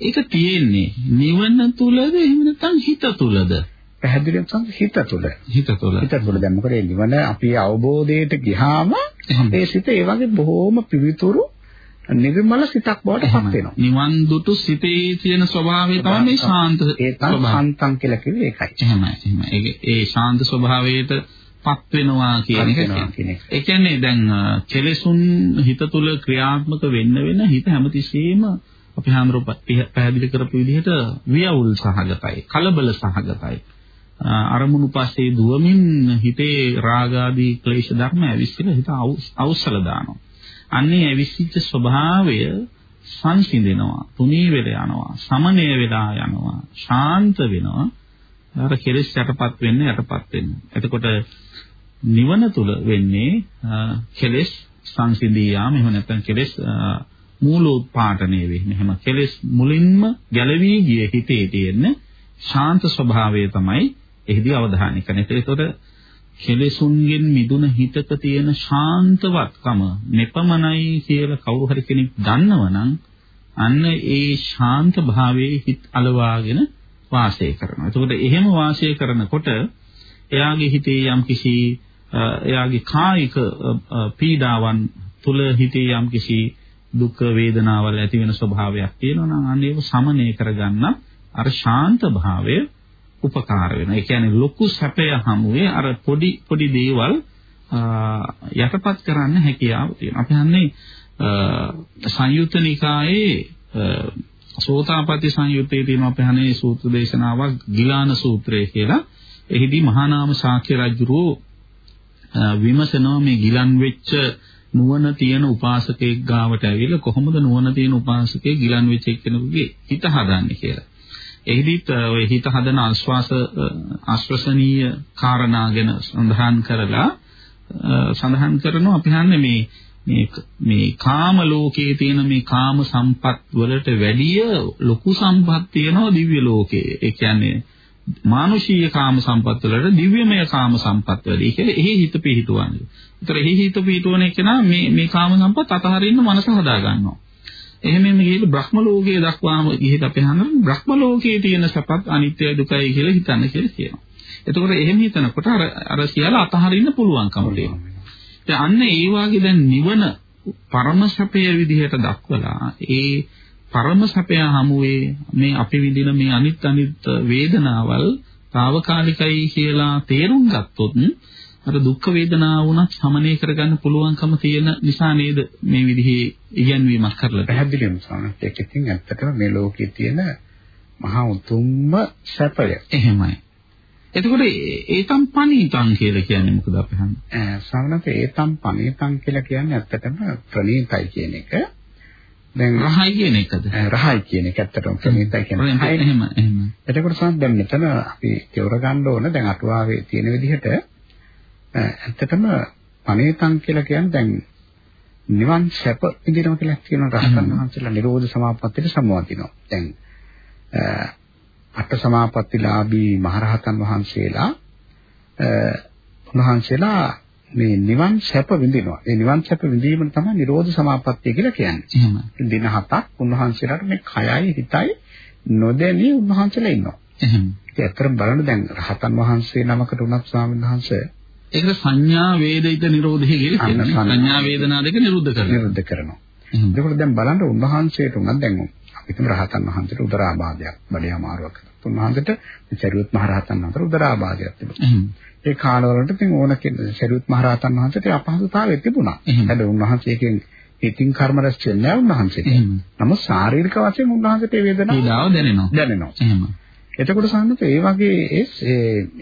ඒක තියෙන්නේ නිවන තුලද එහෙම නැත්නම් හිත තුලද? පැහැදිලිව සංස හිත තුළ. හිත තුළ. හිත තුළ දැන් මොකද නිවන අපි අවබෝධයට ගියාම ඒ සිත ඒ වගේ බොහොම පිවිතුරු නිර්මල සිතක් බවට පත් වෙනවා. නිවන් දුටු සිතේ තියෙන ස්වභාවය තමයි මේ ශාන්ත ශාන්තං කියලා කිව්වේ ඒකයි. එහෙමයි එහෙමයි. ඒ ශාන්ත ස්වභාවයට පත් වෙනවා කියන එක. ඒ කියන්නේ දැන් කෙලෙසුන් හිත තුළ ක්‍රියාත්මක වෙන්න වෙන හිත හැමතිස්සෙම අපි හැමරෝ පැහැදිලි කරපු විදිහට වියවුල් සහගතයි, කලබල සහගතයි. අරමුණු පස්සේ දුවමින් හිතේ රාගාදී ක්ලේශ ධර්ම ඇවිස්සලා හිත අවුස්සල දානවා. අන්නේ ඇවිස්සිච්ච ස්වභාවය සංසිඳෙනවා, තුනී වෙලා යනවා, සමනය වෙලා යනවා, ශාන්ත වෙනවා. අර කෙලෙස් යටපත් වෙන්න යටපත් වෙන්න. එතකොට නිවන තුල වෙන්නේ කෙලෙස් සංසිඳී යාම එහෙම නැත්නම් කෙලෙස් මූලෝත්පාදනය වෙන්නේ. එහෙම කෙලෙස් මුලින්ම ගැලවී ගිය හිතේ තියෙන ශාන්ත ස්වභාවය තමයි එහිදී අවධානය කරන්න. ඒතකොට කෙලෙසුන්ගෙන් මිදුන හිතක තියෙන ශාන්තවත්කම nepamanayi කියලා කවුරු හරි කෙනෙක් දන්නවනම් අන්න ඒ ශාන්ත භාවයේ හිත අලවාගෙන වාසය කරනවා. එතකොට එහෙම වාසය කරනකොට එයාගේ හිතේ යම්කිසි එයාගේ කායික පීඩාවන් තුල හිතේ යම්කිසි දුක් වේදනාවල් ඇති වෙන ස්වභාවයක් තියෙනවා නම් අන්න ඒව සමනය කරගන්න අර ශාන්ත භාවය උපකාර වෙනවා. ඒ කියන්නේ ලොකු සැපය හමුවේ අර පොඩි පොඩි දේවල් යටපත් කරන්න හැකියාව තියෙනවා. අපි හන්නේ සංයුත්ත නිකායේ සෝතාපට්ටි සංයුත්තේ තියෙන අපි හන්නේ සූත්‍ර දේශනාවක් ගිලාන සූත්‍රය කියලා. එහිදී මහා නාම ශාක්‍ය රජුරෝ විමසනවා මේ ගිලන් වෙච්ච නුවණ තියෙන උපාසකෙක් ගාවට ඇවිල්ලා කොහොමද නුවණ තියෙන උපාසකෙක් ගිලන් වෙච්ච කෙනෙකුගේ හිත හදන්නේ කියලා. එහිදීත් ඔය හිත හදන ආශ්වාස ආශ්වසනීය කාරණා ගැන සඳහන් කරලා සඳහන් කරනවා අපි හන්නේ මේ මේ මේ කාම ලෝකයේ තියෙන මේ කාම සම්පත් වලට වැඩිය ලොකු සම්පත් තියෙනවා දිව්‍ය ලෝකයේ. ඒ කියන්නේ මානුෂීය කාම සම්පත් වලට දිව්‍යමය කාම සම්පත් වැඩි කියලා එහි හිත පිහිටවන්නේ. ඒතර එහි හිත පිහිටවන එක නා මේ මේ කාම සම්පත් අතහරින්න මනස හදා ගන්නවා. එහෙමම ගිහින් බ්‍රහ්ම ලෝකයේ දක්වාම ගිහින් අපි අහනවා බ්‍රහ්ම ලෝකයේ තියෙන සපත් අනිත්‍යයි දුකයි කියලා හිතන්න කියලා කියනවා. එතකොට එහෙම හිතනකොට අර අර සියල්ල අතහරින්න පුළුවන්කම තියෙනවා. දැන් අන්න ඒ වාගේ දැන් නිවන පරම සැපය විදිහට දක්වලා ඒ පරම සැපය හමුවේ මේ අපි විඳින මේ අනිත් අනිත් වේදනාවල් తాවකාලිකයි කියලා තේරුම් ගත්තොත් අර දුක් වේදනාව වුණත් සමනය කරගන්න පුළුවන්කම තියෙන නිසා නේද මේ විදිහේ ඉගැන්වීමක් කරලා පැහැදිලිවම සමහරවිට ඒක ඉතින් ඇත්තටම මේ ලෝකයේ තියෙන මහා උතුම්ම සැපය. එහෙමයි. එතකොට ඒතම් පණීතං කියලා කියන්නේ මොකද අපි හන්නේ? සමනත ඒතම් පණීතං කියලා කියන්නේ ඇත්තටම ප්‍රණීතයි කියන එක. දැන් රහයි කියන එකද? රහයි කියන එක ඇත්තටම ප්‍රණීතයි කියන්නේ. එහෙම එහෙම. එතකොට සමහර දැන් මෙතන අපි තේර ගන්න ඕන දැන් අටුවාවේ තියෙන විදිහට ඇත්තටම පණීතං කියලා කියන්නේ දැන් නිවන් සැප විඳිනවා කියලා කියන රහතන් වහන්සේලා නිරෝධ සමාපත්තියට සමවදිනවා. දැන් අට සමාපත්තිලාභී මහරහතන් වහන්සේලා උන්වහන්සේලා මේ නිවන් සැප විඳිනවා. ඒ නිවන් සැප විඳීම තමයි නිරෝධ සමාපත්තිය කියලා කියන්නේ. එහෙම. දින හතක් උන්වහන්සේලාට මේ කයයි හිතයි නොදැනී උන්වහන්සේලා ඉන්නවා. එහෙම. ඒ අතරම බලන්න දැන් රහතන් වහන්සේ නමකට උනත් ස්වාමීන් වහන්සේ ඒකට සංඥා වේදිත නිරෝධය කියලා කියන්නේ. සංඥා වේදනා දෙක නිරුද්ධ කරනවා. නිරුද්ධ කරනවා. එතකොට දැන් බලන්න උන්වහන්සේට උනත් දැන් අපිටම රහතන් වහන්සේට උදරාබාධයක් බඩේ අමාරුවක් උන්වහන්සේට චරියුත් මහ රහතන් වහන්සේට උදරාබාධයක් තිබුණා. ඒ කාලවලට ඉතින් ඕන කෙනෙක් චරියුත් මහ රහතන් වහන්සේට අපහසුතාවයක් තිබුණා. හැබැයි උන්වහන්සේගෙන් ඉතින් කර්ම රැස් වෙන්නේ නැහැ උන්වහන්සේට. නමුත් ශාරීරික වශයෙන් උන්වහන්සේට වේදනාව දැනෙනවා. දැනෙනවා. එහෙම. එතකොට සම්මත ඒ වගේ ඒ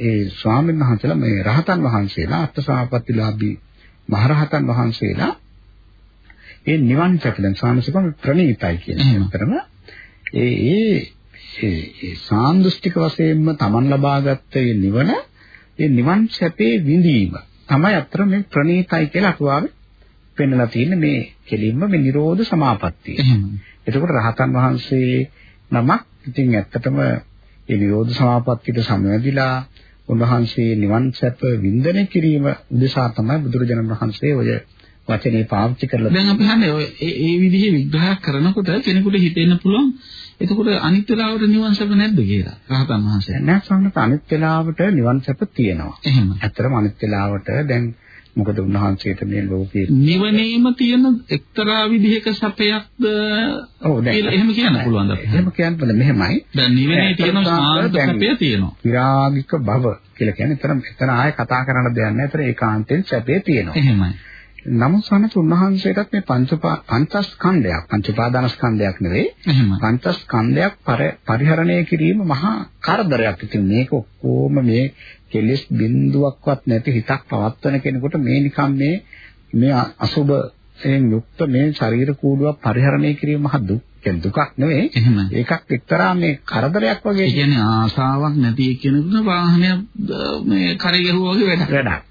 ඒ ස්වාමීන් වහන්සේලා මේ රහතන් වහන්සේලා අත්සාපත්තිලාභී මහරහතන් වහන්සේලා ඒ නිවන් සැපෙන් සාමසිකව ප්‍රණීතයි කියන එකතරම ඒ ඒ ඒ සාන්දෘෂ්ටික වශයෙන්ම Taman ලබාගත්ත ඒ නිවන ඒ නිවන් සැපේ විඳීම තමයි අතර මේ ප්‍රණීතයි කියලා අතුවාවේ පෙන්වලා තියෙන්නේ මේ කෙලින්ම මේ Nirodha Samapattiය. එතකොට රහතන් වහන්සේ නමක් ඉතින් ඇත්තටම ඒ නිරෝධ සමාපත්තියට සමවැදිලා උන්වහන්සේ නිවන් සැප වින්දනය කිරීම උදෙසා තමයි බුදුරජාණන් වහන්සේ ඔය වචනේ පාවිච්චි කරලා දැන් අපි හන්නේ ඔය ඒ විදිහේ විග්‍රහ කරනකොට කෙනෙකුට හිතෙන්න පුළුවන් එතකොට අනිත් වෙලාවට නිවන් සැප නැද්ද කියලා රහතන් වහන්සේ. නෑ සම්මත අනිත් වෙලාවට නිවන් සැප තියෙනවා. එහෙම. ඇත්තටම අනිත් වෙලාවට දැන් මොකද උන්වහන්සේට මේ ලෝකයේ නිවනේම තියෙන එක්තරා විදිහක සැපයක්ද ඔව් දැන් එහෙම කියන්න පුළුවන්ද? එහෙම කියන්න බෑ මෙහෙමයි. දැන් නිවනේ තියෙන සාන්ත සැපය තියෙනවා. විරාගික භව කියලා කියන්නේ එතන එතන ආයෙ කතා කරන්න දෙයක් නැහැ. එතන ඒකාන්තයෙන් සැපේ තියෙනවා. එහෙමයි. නමුත් සමහර උන්වහන්සේටත් මේ පංච පංචස්කන්ධයක් පංච උපාදානස්කන්ධයක් නෙවෙයි පංචස්කන්ධයක් පරිහරණය කිරීම මහා කරදරයක්. ඉතින් මේක ඔක්කොම මේ කෙලෙස් බිඳුවක්වත් නැති හිතක් පවත්වන කෙනෙකුට මේ නිකම් මේ මේ අසුබයෙන් යුක්ත මේ ශරීර කූඩුවක් පරිහරණය කිරීම මහ දුක් දුකක් නෙවෙයි. ඒකක් එක්තරා මේ කරදරයක් වගේ. කියන්නේ ආසාවක් නැති කෙනෙකුට වාහනයක් මේ කරේ ගැහුවා වගේ වැඩක්. වැඩක්.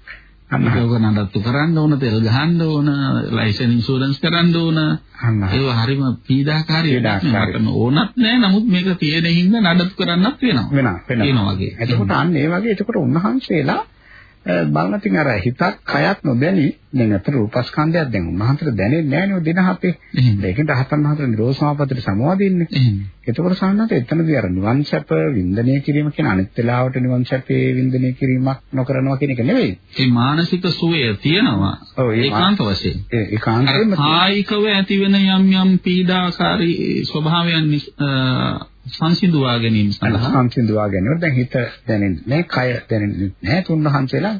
අන්නෝක නඩත්තු කරන්න ඕන, තෙල් ගහන්න ඕන, ලයිසන් ඉන්ෂුරන්ස් කරන්න ඕන. ඒව හරිම පීඩාකාරී වැඩක් ඕනත් නෑ. නමුත් මේක තියෙන හින්දා නඩත්තු කරන්නත් වෙනවා. වෙනවා. වෙනවා වගේ. එතකොට අන්න ඒ වගේ එතකොට උන්වහන්සේලා බලන තින් අර හිතක් කයත් නොදැනි දැන් අතර රූපස්කන්ධයක් දැන් උන්වහන්සේට දැනෙන්නේ නැහැ නේ දින හතේ. ඒකෙන් රහතන් වහන්සේ නිරෝධ සමාපත්තට සමවදින්නේ. එතකොට සාමාන්‍යයෙන් එතනදී අර නිවන් සැප වින්දනය කිරීම කියන අනිත් වෙලාවට නිවන් සැපේ වින්දනය කිරීමක් නොකරනවා කියන එක නෙවෙයි. ඒ මානසික සුවය තියෙනවා. ඒකාන්ත වශයෙන්. ඒකාන්තයෙන්ම කායිකව ඇතිවෙන යම් යම් පීඩාකාරී ස්වභාවයන් සංසිඳුවා ගැනීම සඳහා සංසිඳුවා ගැනීම. දැන් හිත දැනෙන්නේ නැහැ කය දැනෙන්නේ නැහැ. තුන්වහන්සේලා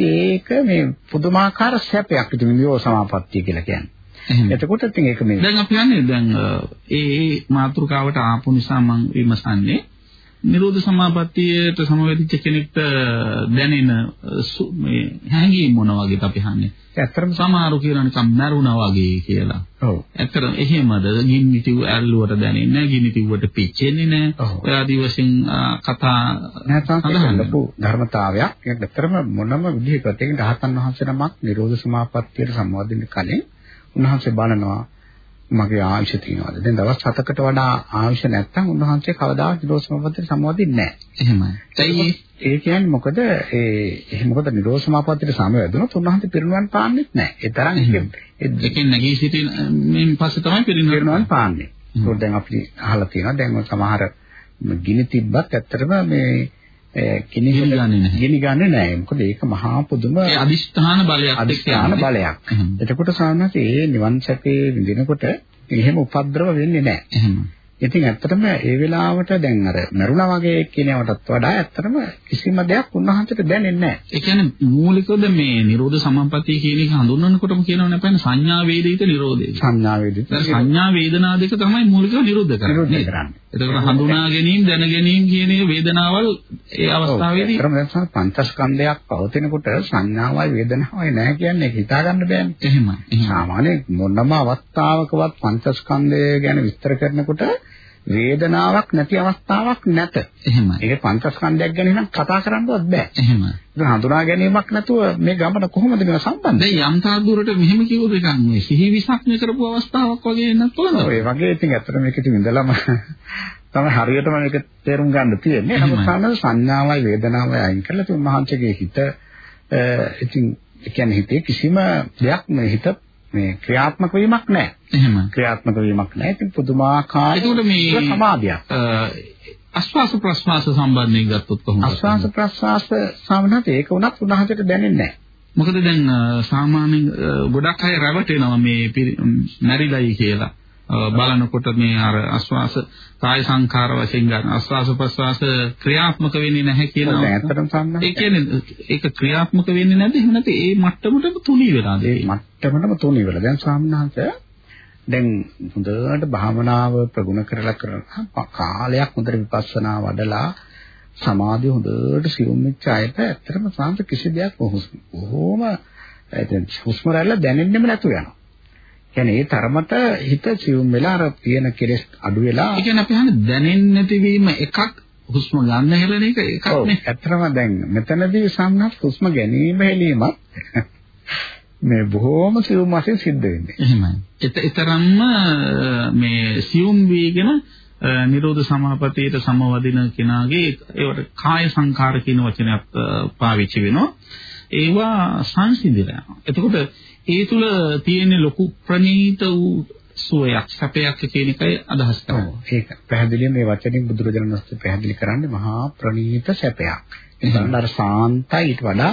ඒක මේ පුදුමාකාර සැපයක් ඉතින් වියෝ සමාපත්තිය කියලා කියන්නේ. එතකොට ඉතින් ඒක මේ දැන් අපි යන්නේ දැන් ඒ මාතෘකාවට ආපු නිසා මම විමසන්නේ නිරෝධ සමාපත්තියට සමවැදිච්ච කෙනෙක්ට දැනෙන මේ හැඟීම් මොන වගේද අපි හන්නේ? ඇත්තටම සමහරු කියනවා නිකන් මැරුණා වගේ කියලා. ඔව්. ඇත්තටම එහෙමද? ගින්නි තිව් ඇල්ලුවට දැනෙන්නේ නැහැ, ගින්නි තිව්වට පිච්චෙන්නේ නැහැ. ඔය ආදී වශයෙන් කතා නැත්නම් ලොකු ධර්මතාවයක්. ඒක ඇත්තටම මොනම විදිහකට ඒකට රහතන් වහන්සේ නමක් නිරෝධ සමාපත්තියට සම්බන්ධ කලින් උන්වහන්සේ බලනවා මගේ ආයුෂ තියනවාද? දැන් දවස් 7කට වඩා ආයුෂ නැත්තම් උන්වහන්සේ කවදාවත් නිරෝධසමාපත්තියට සම්බන්ධින්නේ නැහැ. එහෙමයි. ඒ ඒ කියන්නේ මොකද ඒ එහෙම මොකද නිරෝධසමාපත්තියට සමවැදුනොත් උන්වහන්සේ පිරිනුවන් පාන්නෙත් නැහැ. ඒ තරම් ඒකෙන් නැගී සිටින මෙන් පස්සේ තමයි පිරිනුවන් පාන්නේ. ඒකෝ දැන් අපි අහලා තියෙනවා දැන් සමහර ගිනි තිබ්බත් ඇත්තටම මේ නැහැ. ගිනි ගන්නේ නැහැ. මොකද ඒක මහා පුදුම ඒ අදිෂ්ඨාන බලයක් අදිෂ්ඨාන බලයක්. එතකොට සාමාන්‍යයෙන් ඒ නිවන් සැපේ විඳිනකොට එහෙම උපද්‍රව වෙන්නේ නැහැ. ඉතින් ඇත්තටම ඒ වෙලාවට දැන් අර මරුණා වගේ කියනවටත් වඩා ඇත්තටම කිසිම දෙයක් උන්වහන්සේට දැනෙන්නේ නැහැ. ඒ කියන්නේ මූලිකවද මේ නිරෝධ සම්පත්තිය කියන එක හඳුන්වනකොටම කියනව නැපැන සංඥා වේදිත නිරෝධය. සංඥා වේදිත. සංඥා වේදනා දෙක තමයි මූලිකව නිරෝධ කරන්නේ. නිරෝධ කරන්නේ. එතකොට හඳුනා ගැනීම දැන ගැනීම කියන වේදනාවල් ඒ අවස්ථාවේදී ඒතරම දැන් පංචස්කන්ධයක් පවතිනකොට සංඥාවයි වේදනාවයි නැහැ කියන්නේ හිතා ගන්න බෑනේ. එහෙමයි. සාමාන්‍ය මොනම අවස්ථාවකවත් පංචස්කන්ධය ගැන විස්තර කරනකොට වේදනාවක් නැති අවස්ථාවක් නැත. එහෙමයි. ඒක පංචස්කන්ධයක් ගැන නම් කතා කරන්නවත් බෑ. එහෙමයි. ඒක හඳුනා ගැනීමක් නැතුව මේ ගමන කොහොමද මේව සම්බන්ධ? දැන් යම් තාක් දුරට මෙහෙම කිව්වොත් එකක් මේ සිහි විසක්ඥ කරපු අවස්ථාවක් වගේ වෙන්නත් පුළුවන්. ඔය වගේ ඉතින් ඇත්තට මේක ඉතින් ඉඳලම තමයි හරියටම මේක තේරුම් ගන්න තියෙන්නේ. නමුත් සාමාන්‍ය සංඥාවයි වේදනාවයි අයින් කරලා තුන් මහන්සියගේ හිත ඉතින් ඒ කියන්නේ හිතේ කිසිම දෙයක් මේ හිත මේ ක්‍රියාත්මක වීමක් නැහැ. එහෙම. ක්‍රියාත්මක වීමක් නැහැ. ඉතින් පුදුමාකාර මේ සමාධියක්. අස්වාස ප්‍රස්වාස සම්බන්ධයෙන් ගත්තොත් කොහොමද? අස්වාස ප්‍රස්වාස සාමාන්‍යයෙන් ඒක උනත් උනහසට දැනෙන්නේ නැහැ. මොකද දැන් සාමාන්‍යයෙන් ගොඩක් අය රැවටෙනවා මේ මැරිලයි කියලා. බලනකොට මේ අර ආස්වාස කාය සංඛාර වශයෙන් ගන්න ආස්වාස ප්‍රස්වාස ක්‍රියාත්මක වෙන්නේ නැහැ. ඒක ඇත්තටම සම්මත. ඒ කියන්නේ ඒක ක්‍රියාත්මක වෙන්නේ නැද්ද? එහෙම නැත්නම් ඒ මට්ටමටම තුනී වෙලාද? ඒ මට්ටමටම තුනී වෙලා. දැන් ස්වාමීනාංශ දැන් හොඳට භාවනාව ප්‍රගුණ කරලා කරන කාලයක් හොඳට විපස්සනා වඩලා සමාධිය හොඳට සියුම් වෙච්ච අයට ඇත්තටම සාන්ත කිසි දෙයක් කොහොම හුස්ම රැල්ල දැනෙන්නෙම නැතු යනවා. කියන්නේ ඒ තරමට හිත සියුම් වෙලා අර තියෙන කෙලෙස් අඩු වෙලා ඒ කියන්නේ අපි අහන්නේ දැනෙන්නේ නැතිවීම එකක් හුස්ම ගන්න හෙලන එක එකක් නේ. ඇත්තටම දැන් මෙතනදී සම්නස් හුස්ම ගැනීම හෙලීමත් මේ බොහොම සියුම් වශයෙන් සිද්ධ වෙන්නේ. එහෙමයි. ඒතරම්ම මේ සියුම් වීගෙන නිරෝධ සමාපතියට සමවදින කෙනාගේ ඒවට කාය සංඛාර කියන වචනයත් පාවිච්චි වෙනවා. ඒවා සංසිඳිලා. එතකොට ඒ තුල තියෙන ලොකු ප්‍රණීත වූ සුවයක් සැපයක් කියන එකයි අදහස් කරන්නේ. ඒක පැහැදිලිව මේ වචනේ බුදුරජාණන් වහන්සේ පැහැදිලි කරන්නේ මහා ප්‍රණීත සැපයක්. ඒ කියන්නේ අර සාන්තයි ඊට වඩා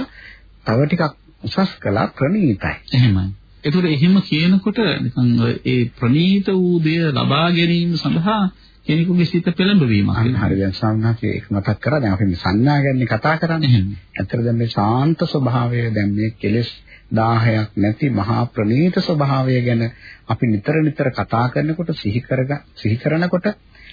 තව ටිකක් උසස් කළා ප්‍රණීතයි. එහෙමයි. ඒතකොට එහෙම කියනකොට නිකන් ඒ ප්‍රණීත වූ දෙය ලබා ගැනීම සඳහා කෙනෙකුගේ සිත පෙළඹවීමක්. අන්න හරි දැන් සාමාන්‍යයෙන් ඒක මතක් කරා දැන් අපි මේ සංඥා ගැන කතා කරන්නේ. ඇත්තට දැන් මේ ශාන්ත ස්වභාවය දැන් මේ කෙලෙස් 1000ක් නැති මහා ප්‍රණීත ස්වභාවය ගැන අපි නිතර නිතර කතා කරනකොට සිහි කරග සිහි කරනකොට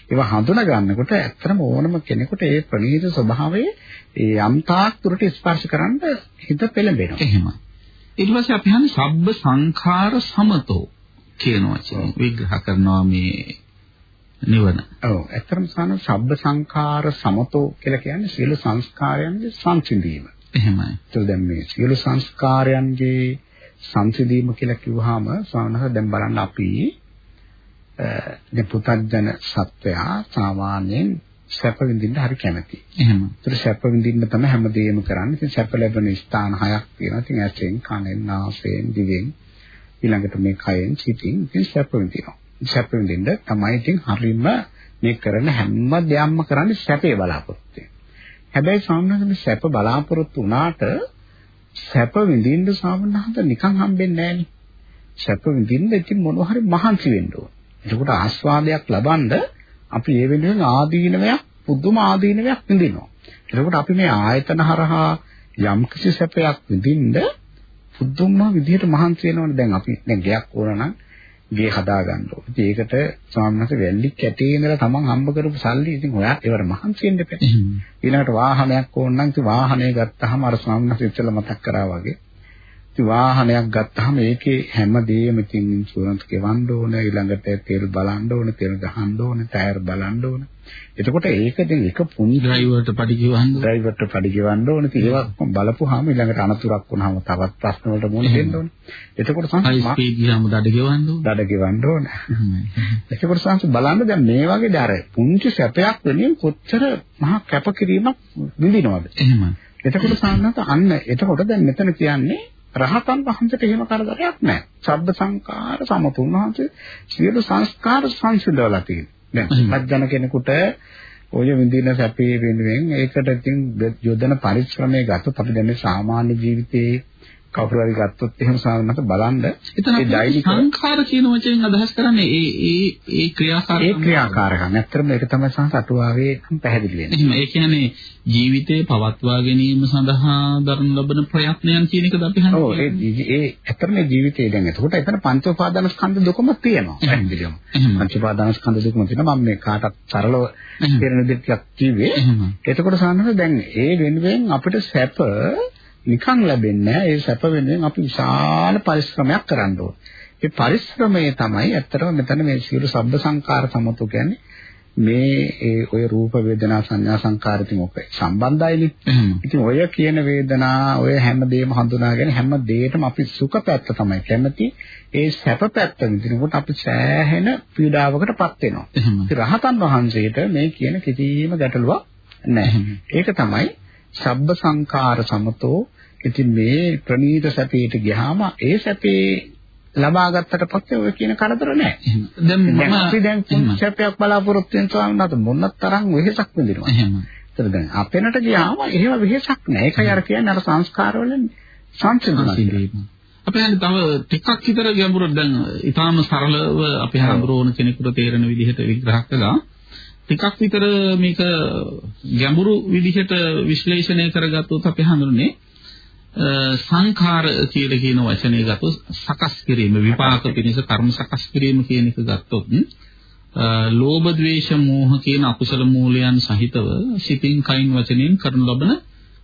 ඒවා හඳුනා ගන්නකොට ඇත්තම ඕනම කෙනෙකුට ඒ ප්‍රණීත ස්වභාවයේ ඒ යම් තාක් දුරට ස්පර්ශ කරන්න හිත පෙළඹෙනවා. එහෙමයි. ඊට පස්සේ අපි හන්නේ සබ්බ සංඛාර සමතෝ කියන වචනේ විග්‍රහ කරනවා මේ නිවන. ඔව් ඇත්තටම සාන සබ්බ සංඛාර සමතෝ කියලා කියන්නේ සියලු සංස්කාරයන්ගේ සංසිඳීම. එහෙමයි. ඒක දැන් මේ සියලු සංස්කාරයන්ගේ සංසිඳීම කියලා කිව්වහම සාමාන්‍යයෙන් දැන් බලන්න අපි දැන් පුතග්ජන සත්වයා සාමාන්‍යයෙන් සැප විඳින්න හරි කැමතියි. එහෙම. ඒතර සැප විඳින්න තමයි හැමදේම කරන්නේ. ඉතින් සැප ලැබෙන ස්ථාන හයක් තියෙනවා. ඉතින් ඇසෙන්, කනෙන්, නාසයෙන්, දිවෙන් ඊළඟට මේ කයෙන්, සිතින් ඉතින් සැප විඳිනවා. සැප විඳින්න තමයි ඉතින් හරිම මේ කරන හැම දෙයක්ම කරන්නේ සැපේ බලාපොරොත්තු හැබැයි සාමාන්‍යයෙන් සැප බලාපොරොත්තු වුණාට සැප විඳින්න සාමාන්‍යයෙන් නිකන් හම්බෙන්නේ නැහැනේ. සැප විඳින්න ඉතින් මොනවා හරි මහන්සි වෙන්න ඕන. එතකොට ආස්වාදයක් ලබනද අපි ඒ වෙනුවෙන් ආදීනවයක් පුදුම ආදීනවයක් විඳිනවා. එතකොට අපි මේ ආයතන හරහා යම් කිසි සැපයක් විඳින්න පුදුම විදිහට මහන්සි වෙනවනේ. දැන් අපි දැන් ගයක් ඕන නම් ගේ හදා ගන්න ඕනේ. ඉතින් ඒකට ස්වාමීන් වහන්සේ වැල්ලි කැටේ ඉඳලා තමන් හම්බ කරපු සල්ලි ඉතින් ඔයා ඒවට මහන්සි වෙන්න එපා. ඊළඟට වාහනයක් ඕන නම් ඉතින් වාහනය ගත්තාම අර වහන්සේ ඉස්සෙල්ලා මතක් කරා වගේ ඉතින් වාහනයක් ගත්තාම ඒකේ හැමදේම ඉතින් ඉන්ෂුරන්ස් ගෙවන්න ඕන ඊළඟට තෙල් බලන්න ඕන තෙල් ගහන්න ඕන ටයර් බලන්න ඕන. එතකොට ඒක දැන් එක පුංචි ඩ්‍රයිවර්ට පඩි ගෙවන්න ඩ්‍රයිවර්ට පඩි ගෙවන්න ඕන. ඉතින් ඒවා බලපුවාම ඊළඟට අනතුරක් වුණාම තවත් ප්‍රශ්න වලට මුහුණ දෙන්න ඕන. එතකොට හයි ස්පීඩ් ගියාම දඩ ගෙවන්න ඕන. දඩ ගෙවන්න ඕන. එතකොට සංස බලන්න දැන් මේ වගේ දාර පුංචි සැපයක් වෙනින් කොච්චර මහා කැපකිරීමක් විඳිනවද? එහෙම එතකොට සාන්නත අන්න. එතකොට දැන් මෙතන කියන්නේ රහතන් වහන්සේට එහෙම කරදරයක් නැහැ. ශබ්ද සංකාර සමතුන් වහන්සේ සියලු සංස්කාර සංසිඳවලා තියෙනවා. දැන් මත්ජන කෙනෙකුට ඔය විඳින සැපේ වෙනුවෙන් ඒකට ඉතින් යොදන පරිශ්‍රමයේ ගත්තොත් අපි දැන් සාමාන්‍ය ජීවිතයේ කවුරු හරි ගත්තොත් එහෙම සාමාන්‍යත බලන්න ඒ දෛනික සංඛාර කියන වචෙන් අදහස් කරන්නේ ඒ ඒ ඒ ක්‍රියාකාරකම් ඒ ක්‍රියාකාරකම්. ඇත්තටම ඒක තමයි සංස අටුවාවේ පැහැදිලි වෙන්නේ. එහෙනම් ඒ කියන්නේ ජීවිතේ පවත්වා ගැනීම සඳහා දරන ලබන ප්‍රයත්නයන් කියන එකද අපි හන්නේ. ඔව් ඒ ඒ ඇත්තටම ජීවිතේ දැන් එතකොට එතන පංච උපාදාන ස්කන්ධ දුකම තියෙනවා. පැහැදිලිවම. පංච උපාදාන ස්කන්ධ දුකම තියෙනවා. මම මේ කාටත් සරලව තේරෙන දෙයක් කිව්වේ. එතකොට සාමාන්‍යයෙන් දැන් ඒ වෙනුවෙන් අපිට සැප නිකන් ලැබෙන්නේ නැහැ. ඒ සැප වෙනුවෙන් අපි විශාල පරිශ්‍රමයක් කරන්න ඕනේ. ඒ පරිශ්‍රමය තමයි ඇත්තටම මෙතන මේ සියලු ශබ්ද සංකාර සමතු කියන්නේ මේ ඒ ඔය රූප වේදනා සංඥා සංකාර ඉතින් ඔක සම්බන්ධයිනේ. ඉතින් ඔය කියන වේදනා ඔය හැම දෙයක්ම හඳුනාගෙන හැම දෙයකටම අපි සුඛ පැත්ත තමයි කැමති. ඒ සැප පැත්ත විඳිනකොට අපි සෑහෙන පීඩාවකටපත් වෙනවා. ඉතින් රහතන් වහන්සේට මේ කියන කිසිම ගැටලුවක් නැහැ. ඒක තමයි සබ්බ සංකාර සමතෝ ඉතින් මේ ප්‍රනීත සැපේට ගියාම ඒ සැපේ ලබා ගත්තට පස්සේ ඔය කියන කරදර නැහැ. දැන් මම අපි දැන් සැපයක් බලාපොරොත්තු වෙන ස්වාමීනාත මොන තරම් වෙහෙසක් විඳිනවද? එහෙම. ඒතර දැන් අපෙනට ගියාම එහෙම වෙහෙසක් නැහැ. ඒකයි අර කියන්නේ අර සංස්කාර වල සංසිඳන අපි හන්නේ තව ටිකක් විතර ගැඹුරු දැන් ඊටාම සරලව අපි හඳුරන කෙනෙකුට තේරෙන විදිහට විග්‍රහ කළා. ටිකක් විතර මේක ගැඹුරු විදිහට විශ්ලේෂණය කරගත්තොත් අපි හඳුනන්නේ සංඛාර කියලා කියන වචනේ ගත්තොත් සකස් කිරීම විපාක පිණිස කර්ම සකස් කිරීම කියන එක ගත්තොත් ලෝභ ද්වේෂ මෝහ කියන අකුසල මූලයන් සහිතව සිතින් කයින් වචනෙන් කරනු ලබන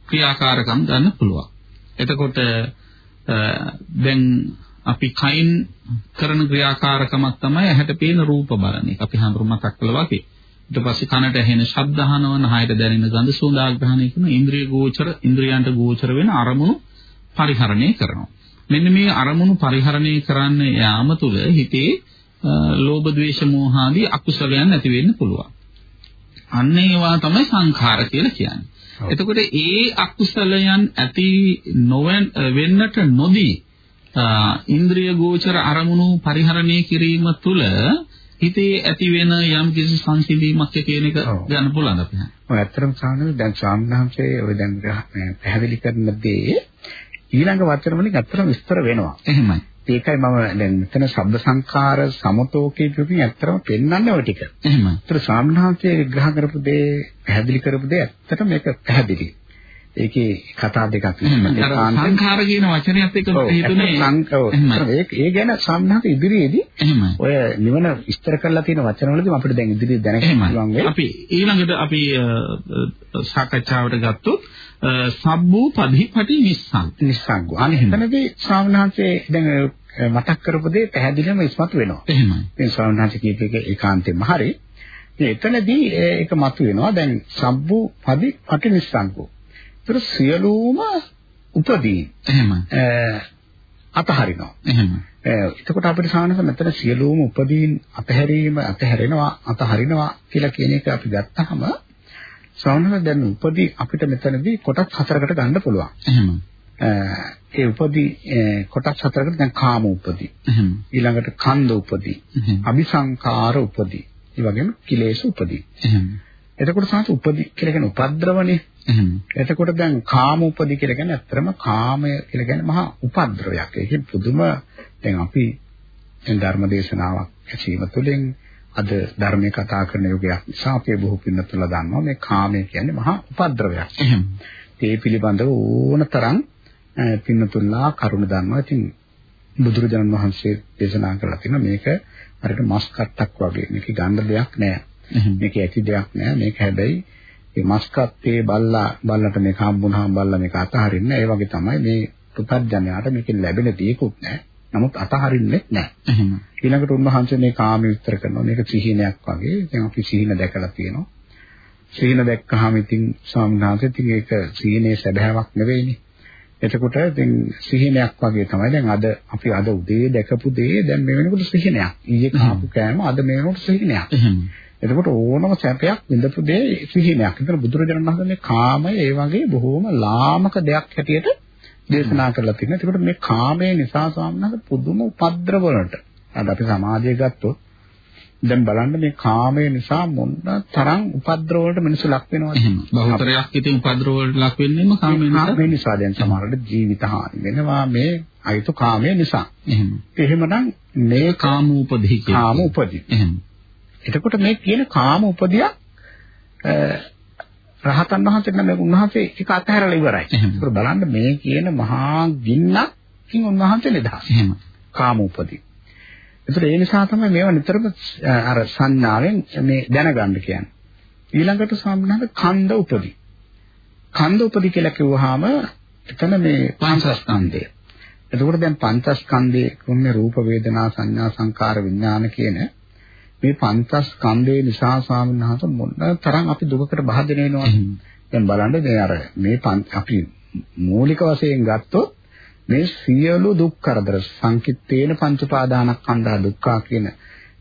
ක්‍රියාකාරකම් ගන්න පුළුවන්. එතකොට දැන් අපි කයින් කරන ක්‍රියාකාරකමක් තමයි ඇහැට පේන රූප බලන එක. අපි හඳුරු මතක් කළා වගේ. ඊට පස්සේ කනට ඇහෙන ශබ්ද අහනවා නහයට දැනෙන ගඳ සුවඳ ආග්‍රහණය කරන ඉන්ද්‍රිය ගෝචර ඉන්ද්‍රියන්ට ගෝචර වෙන අරමුණු පරිහරණය කරනවා. මෙන්න මේ අරමුණු පරිහරණය කරන්න යාම තුළ හිතේ ලෝභ ද්වේෂ මෝහ ආදී අකුසලයන් ඇති වෙන්න පුළුවන්. අන්න ඒවා තමයි සංඛාර කියලා කියන්නේ. එතකොට ඒ අකුසලයන් ඇති නොවෙන් වෙන්නට නොදී ඉන්ද්‍රිය ගෝචර අරමුණු පරිහරණය කිරීම තුළ හිතේ ඇති වෙන යම් කිසි සංසිඳීමක් කියන එක ගන්න පුළුවන් අපි. ඔය ඇත්තටම සාමාන්‍යයෙන් දැන් ස්වාමීනාංශයේ ඔය දැන් පැහැදිලි කරන දේ ඊළඟ වචන වලින් ඇත්තටම විස්තර වෙනවා. එහෙමයි. ඒකයි මම දැන් මෙතන ශබ්ද සංකාර සමතෝකේ කියපින් ඇත්තටම පෙන්වන්නේ ඔය ටික. එහෙමයි. ඒතර ස්වාමීනාංශයේ විග්‍රහ කරපු දේ පැහැදිලි කරපු දේ ඇත්තටම මේක පැහැදිලි. ඒකේ කතා දෙකක් තියෙනවා. සංඛාර කියන වචනයත් එක්ක හිතුනේ සංකව. ඒ ගැන සම්හත ඉදිරියේදී ඔය නිවන විස්තර කරලා තියෙන වචනවලදී අපිට දැන් ඉදිරියේ දැනගන්න පුළුවන් වෙයි. අපි ඊළඟට අපි සාකච්ඡාවට ගත්තොත් සබ්බූ පධිපටි නිස්සං. නිස්සංග. අනේ එතනදී ශ්‍රාවණහන්සේ දැන් මතක් කරපු දේ පැහැදිලිවම ඉස්මතු වෙනවා. එහෙමයි. මේ ශ්‍රාවණහන්සේ කියප එක ඒකාන්තයෙන්ම හරි. එතනදී ඒක මතුවෙනවා. දැන් සබ්බූ පධිපටි නිස්සංගෝ. ඒතර සියලුම උපදී එහෙම අතහරිනවා. එහෙම. එතකොට අපිට සානස මෙතන සියලුම උපදීන් අතහැරීම අතහැරෙනවා අතහරිනවා කියලා කියන එක අපි ගත්තාම ස්වාමීන් දැන් උපදී අපිට මෙතනදී කොටස් හතරකට ගන්න පුළුවන්. එහෙම. ඒ උපදී කොටස් හතරකට දැන් කාම උපදී. එහෙම. ඊළඟට කන්ද උපදී. අபிසංකාර උපදී. ඒ වගේම කිලේශ උපදී. එහෙම. එතකොට සාස උපදී කියලා කියන්නේ උපද්‍රවනේ. එහෙම. එතකොට දැන් කාම උපදී කියලා කියන්නේ ඇත්තටම කාමය කියලා කියන්නේ මහා උපද්‍රවයක්. ඒකේ පුදුම දැන් අපි දැන් ධර්ම දේශනාවක් ඇසීම තුළින් අද ධර්මයේ කතා කරන යුගයක් නිසා අපේ බොහෝ පින්නතුලා දන්නවා මේ කාමය කියන්නේ මහා උපද්‍රවයක්. එහෙම. ඒ පිළිබඳව ඕනතරම් පින්නතුල්ලා කරුණ දන්නවා. ඉතින් බුදුරජාණන් වහන්සේ දේශනා කරලා තියෙනවා මේක හරියට මස් කට්ටක් වගේ. මේක ගන්න දෙයක් නෑ. මේක ඇති දෙයක් නෑ. මේක හැබැයි මේ මස් කත්තේ බල්ලා බල්ලට මේක හම්බුනහම බල්ලා මේක අතහරින්න. ඒ වගේ තමයි මේ පුතත්ජනයාට මේකෙන් ලැබෙන දේකුත් නෑ. නමුත් අතහරින්නේ නැහැ. එහෙම. ඊළඟට උන්වහන්සේ මේ කාම විස්තර කරනවා. මේක සිහිනයක් වගේ. දැන් අපි සිහින දැකලා තියෙනවා. සිහින දැක්කහම ඉතින් ස්වාමීන් වහන්සේ ඉතින් ඒක සිහිනේ සැබෑවක් නෙවෙයිනේ. එතකොට දැන් සිහිනයක් වගේ තමයි දැන් අද අපි අද උදේ දැකපු දේ දැන් මේ වෙනකොට සිහිනයක්. ඊයේ කාපු කෑම අද මේ වෙනකොට සිහිනයක්. එතකොට ඕනම සැපයක් විඳපු දේ සිහිනයක්. ඒතර බුදුරජාණන් වහන්සේ කාමය ඒ වගේ බොහොම ලාමක දෙයක් හැටියට දේශනා කරලා තියෙනවා. ඒකට මේ කාමය නිසා ස්වාමීන් පුදුම උපද්‍රව වලට අද අපි සමාජය ගත්තොත් දැන් බලන්න මේ කාමය නිසා මොන තරම් උපද්‍රව වලට මිනිස්සු ලක් වෙනවද? බහුතරයක් ඉතින් උපද්‍රව වලට ලක් වෙන්නේම කාමය නිසා. කාමය නිසා දැන් සමහරවිට ජීවිත හානි වෙනවා මේ අයිතු කාමය නිසා. එහෙම. එහෙමනම් මේ කාම උපදී කියන්නේ. කාම උපදී. එහෙම. එතකොට මේ කියන කාම උපදියක් රහතන් වහන්සේ නම් උන්වහන්සේ ඒක අතහැරලා ඉවරයි. ඒක බලන්න මේ කියන මහා ගින්නකින් උන්වහන්සේ නිදහස්. එහෙම. කාම උපදී. ඒතර ඒ නිසා තමයි මේවා නිතරම අර සංඥාවෙන් මේ දැනගන්න කියන්නේ. ඊළඟට සම්බන්ධ කන්ද උපදී. කන්ද උපදී කියලා කිව්වහම එතන මේ පංචස්කන්ධය. එතකොට දැන් පංචස්කන්ධයේ කුන්නේ රූප වේදනා සංඥා සංකාර විඥාන කියන මේ පංචස්කන්ධේ නිසා ස්වාමීන් වහන්සේ මොන තරම් අපි දුකකට බහදෙන වෙනවද? දැන් බලන්න මේ අර මේ අපි මූලික වශයෙන් ගත්තොත් මේ සියලු දුක් කරදර සංකිට්ඨේන පංච පාදානස්කන්ධා දුක්ඛා කියන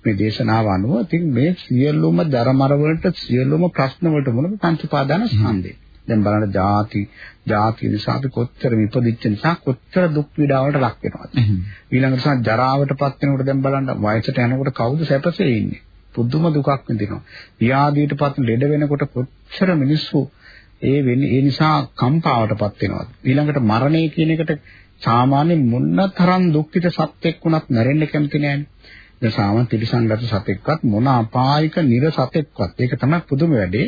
මේ දේශනාව අනුව ඉතින් මේ සියලුම ධර්මර වලට සියලුම ප්‍රශ්න වලට මොනද පංච පාදානස්කන්ධේ. දැන් බලන්න ಜಾති ಜಾති නිසා අපි කොච්චර විපදිච්ච නිසා කොච්චර දුක් පීඩාවලට ලක් වෙනවද? ඊළඟට සා ජරාවටපත් වෙනකොට දැන් බලන්න වයසට යනකොට කවුද සැපසේ ඉන්නේ? පුදුම දුකක් විඳිනවා. ව්‍යාධියටපත් ලෙඩ වෙනකොට කොච්චර මිනිස්සු ඒ වෙන්නේ ඒ නිසා කම්පාවටපත් වෙනවද? ඊළඟට මරණය කියන එකට සාමාන්‍ය මොන තරම් දුක්ඛිත සත්‍යෙක් වුණත් මැරෙන්න කැමති නෑනේ දැන් සාමාන්‍ය තිරසංගත සතෙක්වත් මොන අපායික නිර සතෙක්වත්. ඒක තමයි පුදුම වැඩේ.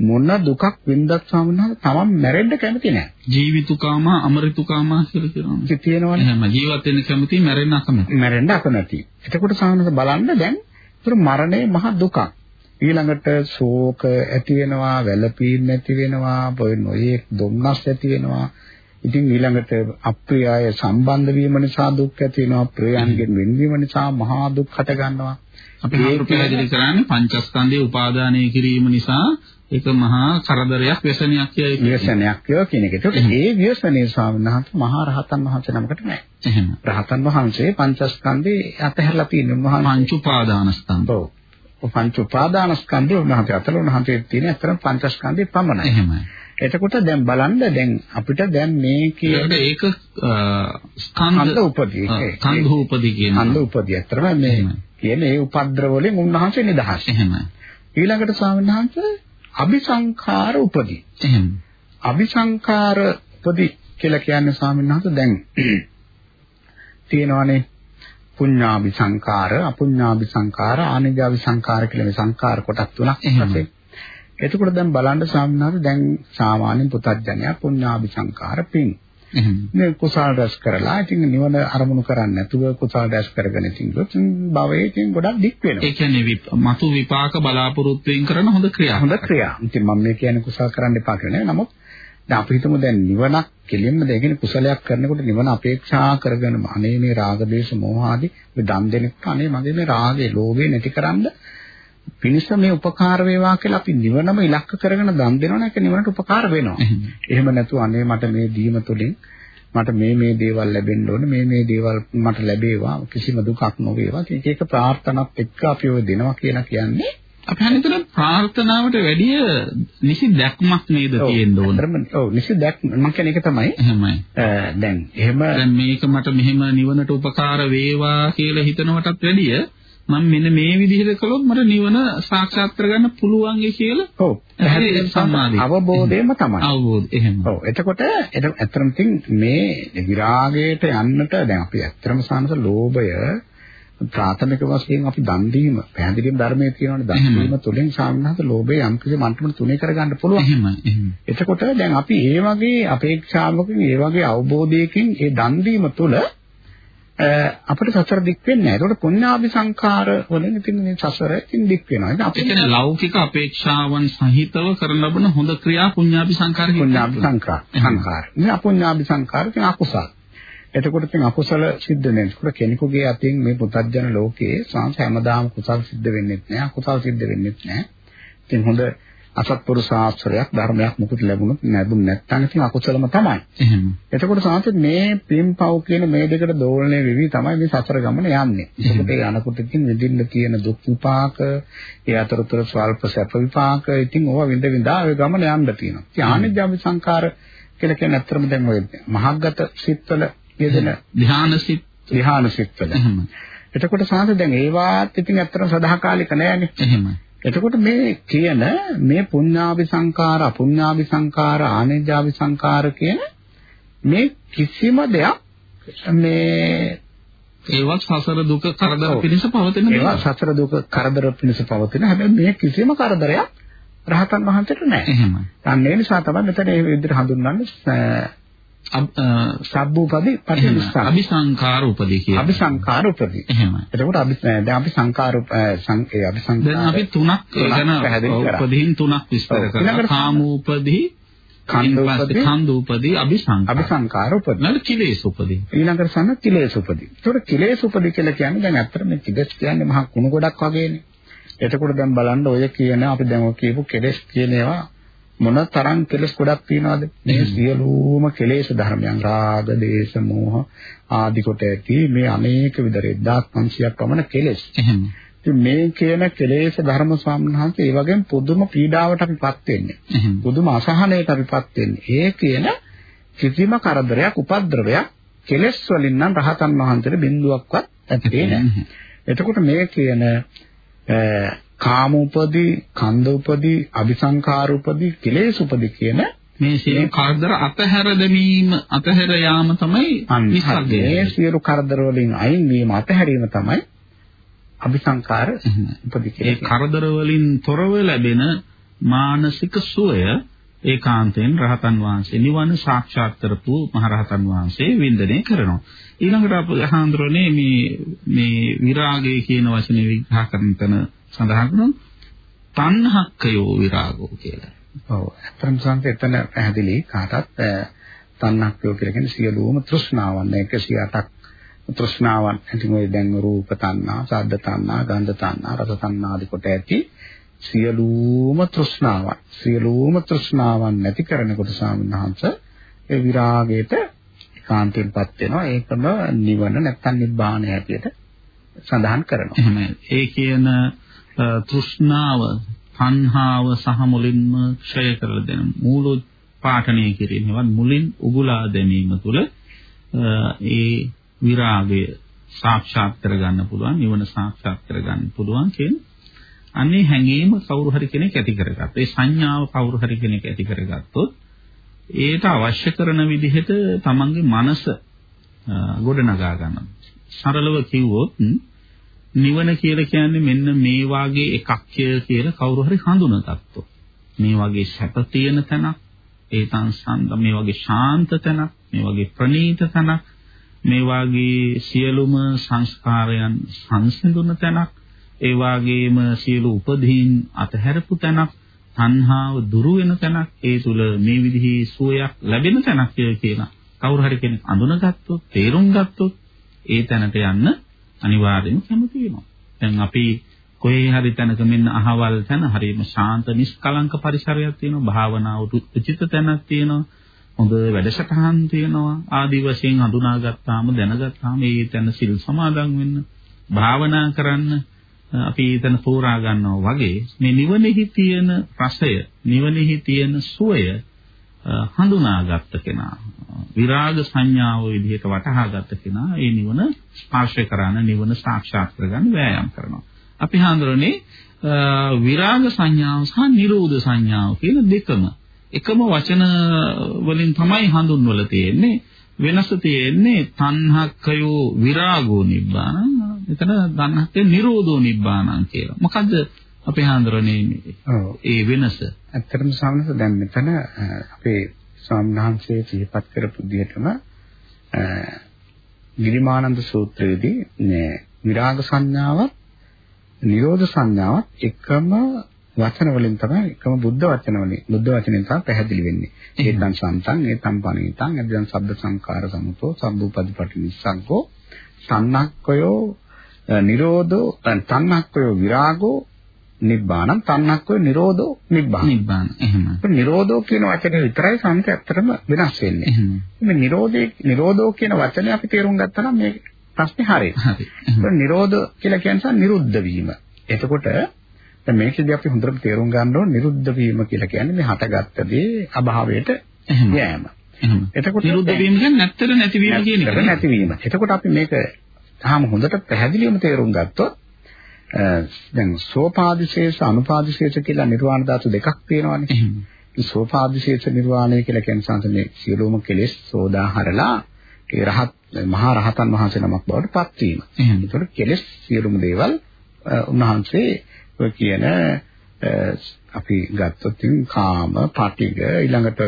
මොන දුකක් වින්දත් සාමාන්‍යව තමන් මැරෙන්න කැමති නෑ ජීවිතුකාම අමරිතුකාම කියලා කියනවා. තියෙනවනේ. එහෙම ජීවත් වෙන්න කැමති මැරෙන්න අකමැති. මැරෙන්න අකමැති. එතකොට සාමාන්‍යව බලන්න දැන් ඒතර මරණය මහ දුකක්. ඊළඟට ශෝක ඇති වෙනවා වැළපීම් ඇති වෙනවා පොයි නොයේ දුම්නස් ඇති වෙනවා ඉතින් ඊළඟට අප්‍රිය අය සම්බන්ධ වීම නිසා දුක් ඇති වෙනවා ප්‍රියයන්ගෙන් වෙන්වීම නිසා මහා දුක් හට ගන්නවා අපි ඒක පැහැදිලි කරන්නේ පංචස්කන්ධයේ උපාදානය කිරීම නිසා ඒක මහා කරදරයක් ව්‍යසනයක් කියලා කියන්නේ ව්‍යසනයක් කියලා කියන එක. ඒකට ඒ ව්‍යසනයේ ස්වාමීන් වහන්සේ මහා රහතන් වහන්සේ නමකට නෑ. එහෙම. රහතන් වහන්සේ පංචස්කන්ධේ අතහැරලා තියෙන උන්වහන්සේ පංච උපාදානස්කන්ධ. ඔව්. පංච උපාදානස්කන්ධේ උන්වහන්සේ අතල උන්වහන්සේ තියෙන අතර පංචස්කන්ධේ පමණයි. එහෙමයි. එතකොට දැන් බලන්න දැන් අපිට දැන් මේ කියන ඒක ස්කන්ධ උපදී ස්කන්ධ උපදී කියන ස්කන්ධ උපදී අතරම මේ කියන්නේ ඒ උපද්‍රව වලින් උන්වහන්සේ නිදහස්. එහෙම. ඊළඟට ස්වාමීන් වහන්සේ අபிසංඛාර උපදී. එහෙම. අபிසංඛාර උපදී කියලා කියන්නේ ස්වාමීන් වහන්සේ දැන් තියෙනවානේ පුඤ්ඤාභි සංඛාර, අපුඤ්ඤාභි සංඛාර, ආනිජාභි සංඛාර කියලා මේ සංඛාර කොටස් තුනක් වශයෙන්. එතකොට දැන් බලන්න සාමාන්‍යයෙන් දැන් සාමාන්‍ය පුතත්ජනයා පුඤ්ඤාභි සංඛාර පින්. මේ කුසල රැස් කරලා ඉතින් නිවන අරමුණු කරන්නේ නැතුව කුසල රැස් කරගෙන ඉතින් භවයේ ඉතින් ගොඩක් දික් වෙනවා. ඒ කියන්නේ මතු විපාක බලාපොරොත්තුෙන් කරන හොඳ ක්‍රියා. හොඳ ක්‍රියා. ඉතින් මම මේ කියන්නේ කුසල කරන්න එපා කියලා නෑ. නමුත් දැන් අපි හිතමු දැන් නිවනක් කෙලින්ම දැන් කුසලයක් කරනකොට නිවන අපේක්ෂා කරගෙන අනේ මේ රාග දේශ මොහ ආදී මේ දන් දෙනකොට අනේ මගේ මේ රාගේ ලෝභේ නැතිකරන්න පිනිස මේ උපකාර වේවා කියලා අපි නිවනම ඉලක්ක කරගෙන දන් දෙනවනේ ඒක නිවනට උපකාර වෙනවා. එහෙම නැතුව අනේ මට මේ දීම තුළින් මට මේ මේ දේවල් ලැබෙන්න ඕන මේ මේ දේවල් මට ලැබේවා කිසිම දුකක් නොවේවා ඒක එක ප්‍රාර්ථනාවක් එක්ක අපි ඔය දෙනවා කියලා කියන්නේ අපි හිතන ප්‍රාර්ථනාවට වැඩිය නිසි දැක්මක් නේද තියෙන්න ඕන. ඔව් නිසි දැක්ම මම කියන්නේ ඒක තමයි. එහෙමයි. දැන් එහෙම දැන් මේක මට මෙහෙම නිවනට උපකාර වේවා කියලා හිතනවටත් වැඩිය මම මෙන්න මේ විදිහට කළොත් මට නිවන සාක්ෂාත් කරගන්න පුළුවන් කියලා ඔව් සම්මාදිය අවබෝධයම තමයි අවබෝධ එහෙම ඔව් එතකොට ඇත්තටම තින් මේ විරාගයට යන්නට දැන් අපි ඇත්තටම සානස ලෝභය ප්‍රාථමික වශයෙන් අපි දන් දීම පැහැදිලිවම ධර්මයේ තියෙනවානේ දන් දීම තුළින් සාමනහත ලෝභය යම් කිසි මන්ත්‍රම තුනේ කරගන්න පුළුවන්. එහෙමයි. එහෙමයි. එතකොට දැන් අපි ඒ වගේ අපේක්ෂාවකින් ඒ වගේ අවබෝධයකින් ඒ දන් දීම තුළ අපිට සසර දික් වෙන්නේ නැහැ. ඒකට පුණ්‍යාභි සංඛාර වලින් ඉතින් මේ සසර ඉතින් දික් වෙනවා. ඉතින් අපි කියන්නේ ලෞකික අපේක්ෂාවන් සහිතව කරන ලබන හොඳ ක්‍රියා පුණ්‍යාභි සංඛාර කියනවා. පුණ්‍යාභි සංඛාර. සංඛාර. මේ අපුණ්‍යාභි සංඛාර කියන අකුසල. එතකොට ඉතින් අකුසල සිද්ධ වෙනවා. කෙනෙකුගේ අතින් මේ පුතත්ජන ලෝකයේ සංස හැමදාම කුසල් සිද්ධ වෙන්නේ නැහැ. අකුසල් සිද්ධ වෙන්නේ නැහැ. ඉතින් හොඳ අසත්පුරුෂ ශාස්ත්‍රයක් ධර්මයක් මුකුත් ලැබුණොත් නැදුන් නැත්නම් ඉතින් අකුසලම තමයි. එහෙම. එතකොට සාන්ත මේ පින්පව් කියන මේ දෙකට දෝලණය වෙවි තමයි මේ සසර ගමන යන්නේ. ඒකට ඒ අනකොට ඉතින් විඳින්න තියෙන දුක් විපාක, ඒ අතරතුර ස්වල්ප සැප විපාක, ඉතින් ඕවා විඳ විඳා ඒ ගමන යන්න තියෙනවා. ඉතින් ආනිජ්ජාමි සංකාර කියලා කියන්නේ අත්‍තරම දැන් ඔය මහග්ගත සිත්වල යෙදෙන ධ්‍යාන සිත් ධ්‍යාන සිත්වල. එහෙම. එතකොට සාන්ත දැන් ඒවාත් ඉතින් අත්‍තරම සදාකාලික නෑනේ. එහෙමයි. එතකොට මේ කියන මේ පුඤ්ඤාභි සංකාර අපුඤ්ඤාභි සංකාර ආනෙජාභි සංකාර කියන මේ කිසිම දෙයක් මේ ඒවත් සසර දුක කරදර පිණිස පවතින. ඒවා සසර දුක කරදර පිණිස පවතින. හැබැයි මේ කිසිම කරදරයක් රහතන් වහන්සේට නැහැ. එහෙමයි. අන්න ඒ නිසා තමයි මෙතන මේ විදිහට හඳුන්වන්නේ සබ්බූපදී පටිවිස්සක් අபிසංකාර උපදී කියනවා. අபிසංකාර උපදී. එහෙමයි. එතකොට අපි දැන් අපි සංකාර සංකේ අபிසංකාර දැන් අපි තුනක් ගැන උපදීන් තුනක් විස්තර කරා. කාමූපදී කන්දෝපදී කන්දෝපදී අபிසංකාර අபிසංකාර උපදී නේද කිලේස උපදී. ඊළඟට සන කිලේස උපදී. එතකොට කිලේස උපදී කියලා කියන්නේ දැන් අත්‍තර මේ කිලස් කියන්නේ මහා කුණු ගොඩක් වගේනේ. එතකොට දැන් බලන්න ඔය කියන අපි දැන් ඔය කියපු කෙලස් කියන ඒවා මොන තරම් කෙලස් ගොඩක් තියනවද? මේ සියලුම කෙලෙස් ධර්මයන් රාග දේශ මෝහ ආදි කොට ඇති මේ අනේක විද 1500ක් පමණ කෙලෙස්. ඉතින් මේ කියන කෙලෙස් ධර්ම සම්හන්ස ඒ වගේම පුදුම පීඩාවට අපිපත් වෙන්නේ. පුදුම අසහනයකට අපිපත් වෙන්නේ. ඒ කියන කිසිම කරදරයක් උපද්‍රවයක් කෙලෙස් වලින් නම් රහතන් වහන්සේට බිඳුවක්වත් ඇත්තේ නැහැ. එතකොට මේ කියන කාම උපදී, කන්ද උපදී, අபிසංකාර උපදී, කෙලෙස් උපදී කියන මේ සියලු කරදර අතහැර දැමීම අතහැර යාම තමයි නිසග්ගය. මේ සියලු කරදර වලින් අයින් වීම අතහැරීම තමයි අபிසංකාර උපදී ඒ කරදර වලින් තොරව ලැබෙන මානසික සුවය ඒකාන්තයෙන් රහතන් වහන්සේ නිවන සාක්ෂාත් කරපු මහරහතන් වහන්සේ වින්දනය කරනවා. ඊළඟට අප හඳුරන්නේ මේ මේ විරාගය කියන වචනේ විග්‍රහ කරන තැන සඳහන් කරනවා තණ්හක්කයෝ විරාගෝ කියලා. ඔව්. අත්‍තරම් සංක එතන පැහැදිලි කාටත් තණ්හක්කයෝ කියලා කියන්නේ සියලුම තෘෂ්ණාවන් 108ක් තෘෂ්ණාවන්. ඉතින් ඔය දැන් රූප තණ්හා, ශබ්ද තණ්හා, ගන්ධ තණ්හා, රස තණ්හා ආදී කොට ඇති සියලුම තෘෂ්ණාවන්. සියලුම තෘෂ්ණාවන් නැති කරනකොට සාමිනහංශ ඒ විරාගයට ඒකාන්තයෙන්පත් වෙනවා. ඒකම නිවන නැත්තම් නිබ්බාණය හැටියට සඳහන් කරනවා. එහෙමයි. ඒ කියන තෘෂ්ණාව, තණ්හාව සහ මුලින්ම ක්ෂය කරලා දෙන මූලෝත්පාටනය කිරීමවත් මුලින් උගුලා දැමීම තුළ ඒ විරාගය සාක්ෂාත් කරගන්න පුළුවන්, නිවන සාක්ෂාත් කරගන්න පුළුවන් කියන අන්නේ හැඟීම කවුරු හරි කෙනෙක් ඇති කරගත්තා. ඒ සංඥාව කවුරු හරි කෙනෙක් ඇති කරගත්තොත් ඒට අවශ්‍ය කරන විදිහට තමන්ගේ මනස ගොඩනගා ගන්නවා. සරලව කිව්වොත් නිවන කියලා කියන්නේ මෙන්න මේ වාගේ එකක් කියලා කවුරු හරි හඳුනගත්තොත් මේ වගේ සැප තියෙන තැනක් ඒ තංසන්ද මේ වගේ ශාන්ත තැනක් මේ වගේ ප්‍රණීත තැනක් මේ වාගේ සියලුම සංස්කාරයන් සංසිඳුන තැනක් ඒ වාගේම සියලු උපදීන් අතහැරපු තැනක් තණ්හාව දුරු වෙන තැනක් ඒ තුල මේ විදිහේ සුවයක් ලැබෙන තැනක් කියලා කවුරු හරි කෙනෙක් අඳුනගත්තොත් තේරුම් ගත්තොත් ඒ තැනට යන්න අනිවාර්යයෙන්ම කැමති වෙනවා. දැන් අපි කොහේ හරි තැනක මෙන්න අහවල් තැන හරිම ශාන්ත නිෂ්කලංක පරිසරයක් තියෙනවා. භාවනාවට උචිත තැනක් තියෙනවා. හොඳ වැඩසටහන් තියෙනවා. ආදි වශයෙන් හඳුනාගත්තාම දැනගත්තාම ඒ තැන සිල් සමාදන් වෙන්න, භාවනා කරන්න අපි ඊතන තෝරා ගන්නවා වගේ මේ නිවනෙහි තියෙන රසය, නිවනෙහි තියෙන සුවය හඳුනාගත්ත කෙනා විරාග සංඥාව විදිහට වටහාගත්ත කෙනා ඒ නිවන ස්පර්ශ කරන නිවන සාක්ෂාත් කරගන්න වෑයම් කරනවා. අපි හඳුරන්නේ විරාග සංඥාව සහ නිරෝධ සංඥාව කියන දෙකම එකම වචන වලින් තමයි හඳුන්වලා තියෙන්නේ. වෙනස තියෙන්නේ තණ්හක්කයෝ විරාගෝ නිබ්බාන. මෙතන තණ්හක්කේ නිරෝධෝ නිබ්බානං කියලා. මොකද්ද අපේ හඳුරන්නේ ඒ වෙනස? ඇත්තටම සාමනස දැන් මෙතන අපේ ස්වාමීන් වහන්සේ සිහිපත් කරපු විදිහටම ගිරිමානන්ද සූත්‍රයේදී මේ විරාග සංඥාවත් නිරෝධ සංඥාවත් එකම වචන වලින් තමයි එකම බුද්ධ වචන වලින් බුද්ධ වචනෙන් තමයි පැහැදිලි වෙන්නේ. ඒතං සම්තං ඒතං පණිතං එදින් සබ්බ සංඛාර සමුතෝ සබ්බූපදීපටි නිස්සග්ගෝ සන්නක්කයෝ නිරෝධෝ තන්නක්කයෝ විරාගෝ නිබ්බාණං තන්නක්කෝ නිරෝධෝ නිබ්බාන නිබ්බාන එහෙම. නිරෝධෝ කියන වචනේ විතරයි සංක ඇත්තටම වෙනස් වෙන්නේ. මේ නිරෝධේ නිරෝධෝ කියන වචනේ අපි තේරුම් ගත්තා නම් මේ ප්‍රශ්නේ හරියි. හරි. නිරෝධ කියලා කියන්නේ නිරුද්ධ වීම. එතකොට දැන් මේකදී අපි හොඳට තේරුම් ගන්න ඕන නිරුද්ධ වීම කියලා කියන්නේ මේ හටගත්ත දේ අභාවයට යෑම. එතකොට නිරුද්ධ වීම කියන්නේ නැත්තර නැතිවීම කියන එක. නැතිවීම. එතකොට අපි මේක තාම හොඳට පැහැදිලිවම තේරුම් ගත්තොත් දැන් සෝපාදිශේෂ අනුපාදිශේෂ කියලා නිර්වාණ ධාතු දෙකක් තියෙනවානේ. සෝපාදිශේෂ නිර්වාණය කියලා කියන සංසනේ සියලුම කෙලෙස් සෝදාහරලා ඒ රහත් මහා රහතන් වහන්සේ නමක් බවට පත් වීම. ඒතකොට කෙලෙස් සියලුම දේවල් උන්වහන්සේ ඔය කියන අපි ගත්තොත් කාම, පටිග ඊළඟට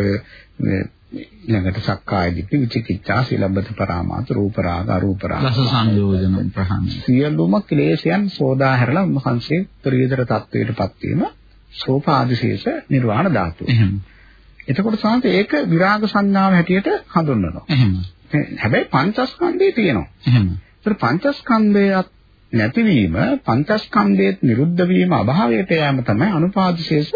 ඊළඟට සක්කාය දිට්ඨි විචිකිච්ඡා සීලබ්බත පරාමාස රූප රාග අරූප රාග රස සංයෝජන ප්‍රහාණය සියලුම ක්ලේශයන් සෝදා හැරලා උන්වහන්සේ උත්තරීතර තත්වයටපත් වීම සෝපාදිශේෂ නිර්වාණ ධාතුව. එහෙම. එතකොට සාන්ත ඒක විරාග සංඥාව හැටියට හඳුන්වනවා. එහෙම. හැබැයි පංචස්කන්ධය තියෙනවා. එහෙම. ඒතර පංචස්කන්ධයත් නැතිවීම පංචස්කන්ධයේ නිරුද්ධ වීම අභාවයට යෑම තමයි අනුපාදිශේෂ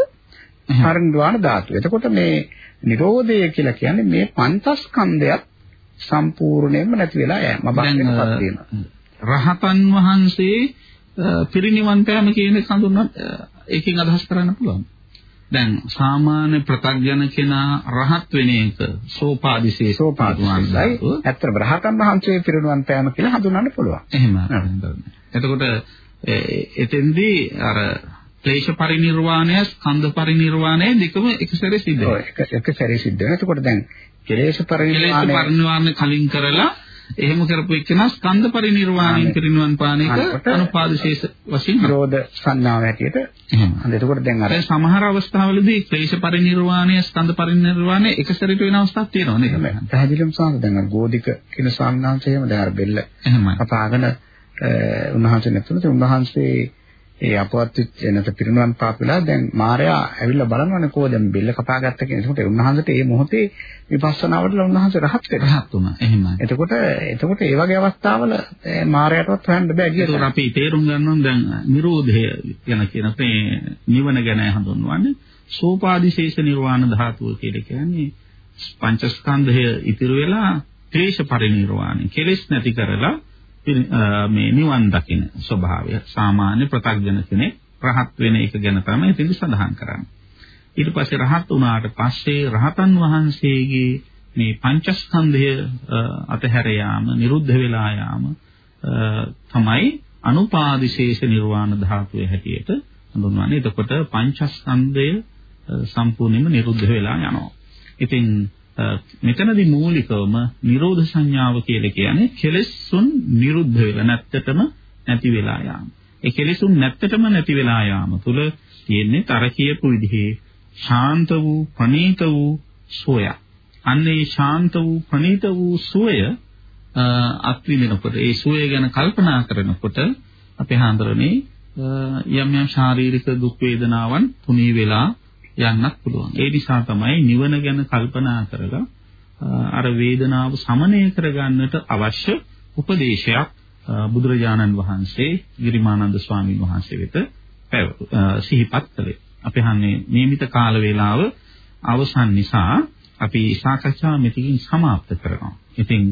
පරිණිරවාණ ධාතුව. එතකොට මේ නිරෝධය කියලා කියන්නේ මේ පංචස්කන්ධයත් සම්පූර්ණයෙන්ම නැති වෙලා යෑම. අභාවයටපත් වීම. රහතන් වහන්සේ පිරිනිවන් පෑම කියන එක හඳුන්වන ඒකෙන් අදහස් කරන්න පුළුවන්. දැන් සාමාන්‍ය ප්‍රත්‍යඥ කෙනා රහත් වෙන එක සෝපාදිසේ සෝපාදිසයි. ඇත්තට රහතන් වහන්සේ පිරිනුවන් පෑම කියලා හඳුන්වන්න පුළුවන්. එහෙම. එතකොට එතෙන්දී අර ක්ලේශ පරිණිරවාණය ස්කන්ධ පරිණිරවාණය දෙකම එක සැරේ සිද්ධ වෙනවා. එක එක සැරේ සිද්ධ වෙනවා. එතකොට දැන් ක්ලේශ පරිණිරවාණය කලින් කරලා එහෙම කරපු එක්කෙනා ස්කන්ධ පරිණිරවාණයෙන් පිරිනුවන් පාන එක අනුපාදශේෂ වශයෙන් නිරෝධ සංඥාව හැටියට. හරි එතකොට දැන් අර සමහර අවස්ථාවලදී ක්ලේශ පරිණිරවාණය ස්කන්ධ පරිණිරවාණය එක සැරේට වෙන අවස්ථාවක් තියෙනවා නේද? පැහැදිලිවම සාම දැන් අර ගෝධික කියන එහෙම දැන් අර බෙල්ල. කපාගෙන උන්වහන්සේ නැතුණත් උන්වහන්සේ ඒ අපවත් වෙච්ච නැත පිරිනුවන් පාප වෙලා දැන් මාර්යා ඇවිල්ලා බලනවනේ කොහොමද දැන් බෙල්ල කපාගත්ත කියන. ඒකට උන්වහන්සේට මේ මොහොතේ විපස්සනාවට උන්වහන්සේ රහත් වෙනවා. රහත් වුණා. එහෙමයි. එතකොට එතකොට ඒ වගේ අවස්ථාවල මාර්යාටවත් හොයන්න බෑ ගියත්. ඒක අපි තේරුම් ගන්නවා දැන් නිරෝධය ගැන කියන මේ නිවන ගැන හඳුන්වන්නේ සෝපාදිශේෂ නිර්වාණ ධාතුව කියලා කියන්නේ පංචස්කන්ධය ඉතිරි වෙලා ක්ලේශ පරිනිර්වාණය. කෙලෙස් නැති කරලා මේ නිවන් දකින ස්වභාවය සාමාන්‍ය ප්‍රත්‍යඥ කෙනෙක් රහත් වෙන එක ගැන තමයි ඉතින් සඳහන් කරන්නේ. ඊට පස්සේ රහත් වුණාට පස්සේ රහතන් වහන්සේගේ මේ පංචස්කන්ධය අතහැර යාම, නිරුද්ධ වෙලා යාම තමයි අනුපාදිශේෂ නිර්වාණ ධාතුවේ හැටියට හඳුන්වන්නේ. එතකොට පංචස්කන්ධය සම්පූර්ණයෙන්ම නිරුද්ධ වෙලා යනවා. ඉතින් මෙතනදී මූලිකවම නිරෝධ සංඥාව කියලා කියන්නේ කෙලෙසුන් නිරුද්ධ වෙලා නැත්තටම නැති වෙලා යාම. ඒ කෙලෙසුන් නැත්තටම නැති වෙලා යාම තුල තියෙන්නේ තර කියපු විදිහේ ශාන්ත වූ ප්‍රණීත වූ සෝය. අන්නේ ශාන්ත වූ ප්‍රණීත වූ සෝය අත්විඳිනකොට ඒ සෝය ගැන කල්පනා කරනකොට අපේ හාන්දරනේ යම් යම් ශාරීරික දුක් වේදනාවන් තුනී වෙලා යන්නත් පුළුවන්. ඒ නිසා තමයි නිවන ගැන කල්පනා කරලා අර වේදනාව සමනය කරගන්නට අවශ්‍ය උපදේශයක් බුදුරජාණන් වහන්සේ ගිරිමානන්ද ස්වාමීන් වහන්සේ වෙත සිහිපත් කළේ. අපි හන්නේ නියමිත කාල වේලාව අවසන් නිසා අපි සාකච්ඡාව මෙතකින් સમાપ્ત කරනවා. ඉතින්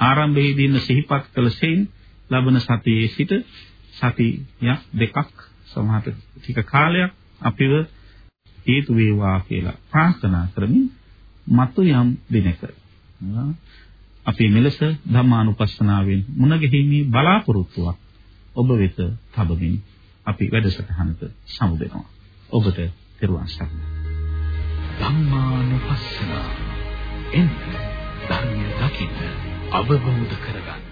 ආරම්භයේදී ඉන්න සිහිපත් කළ සෙයින් ලබන සතියේ සිට සතියක් දෙකක් සමහර ටික කාලයක් අපිව හේතු වේවා කියලා ප්‍රාර්ථනා කරමින් මතු යම් දිනක අපි මෙලෙස ධම්මානුපස්සනාවෙන් මුණ ගැහිීමේ බලාපොරොත්තුවක් ඔබ වෙත තබමින් අපි වැඩසටහනට සමුදෙනවා. ඔබට තෙරුවන් සරණයි. ධම්මානුපස්සන එන්න ධර්මය දකින්න අවබෝධ කරගන්න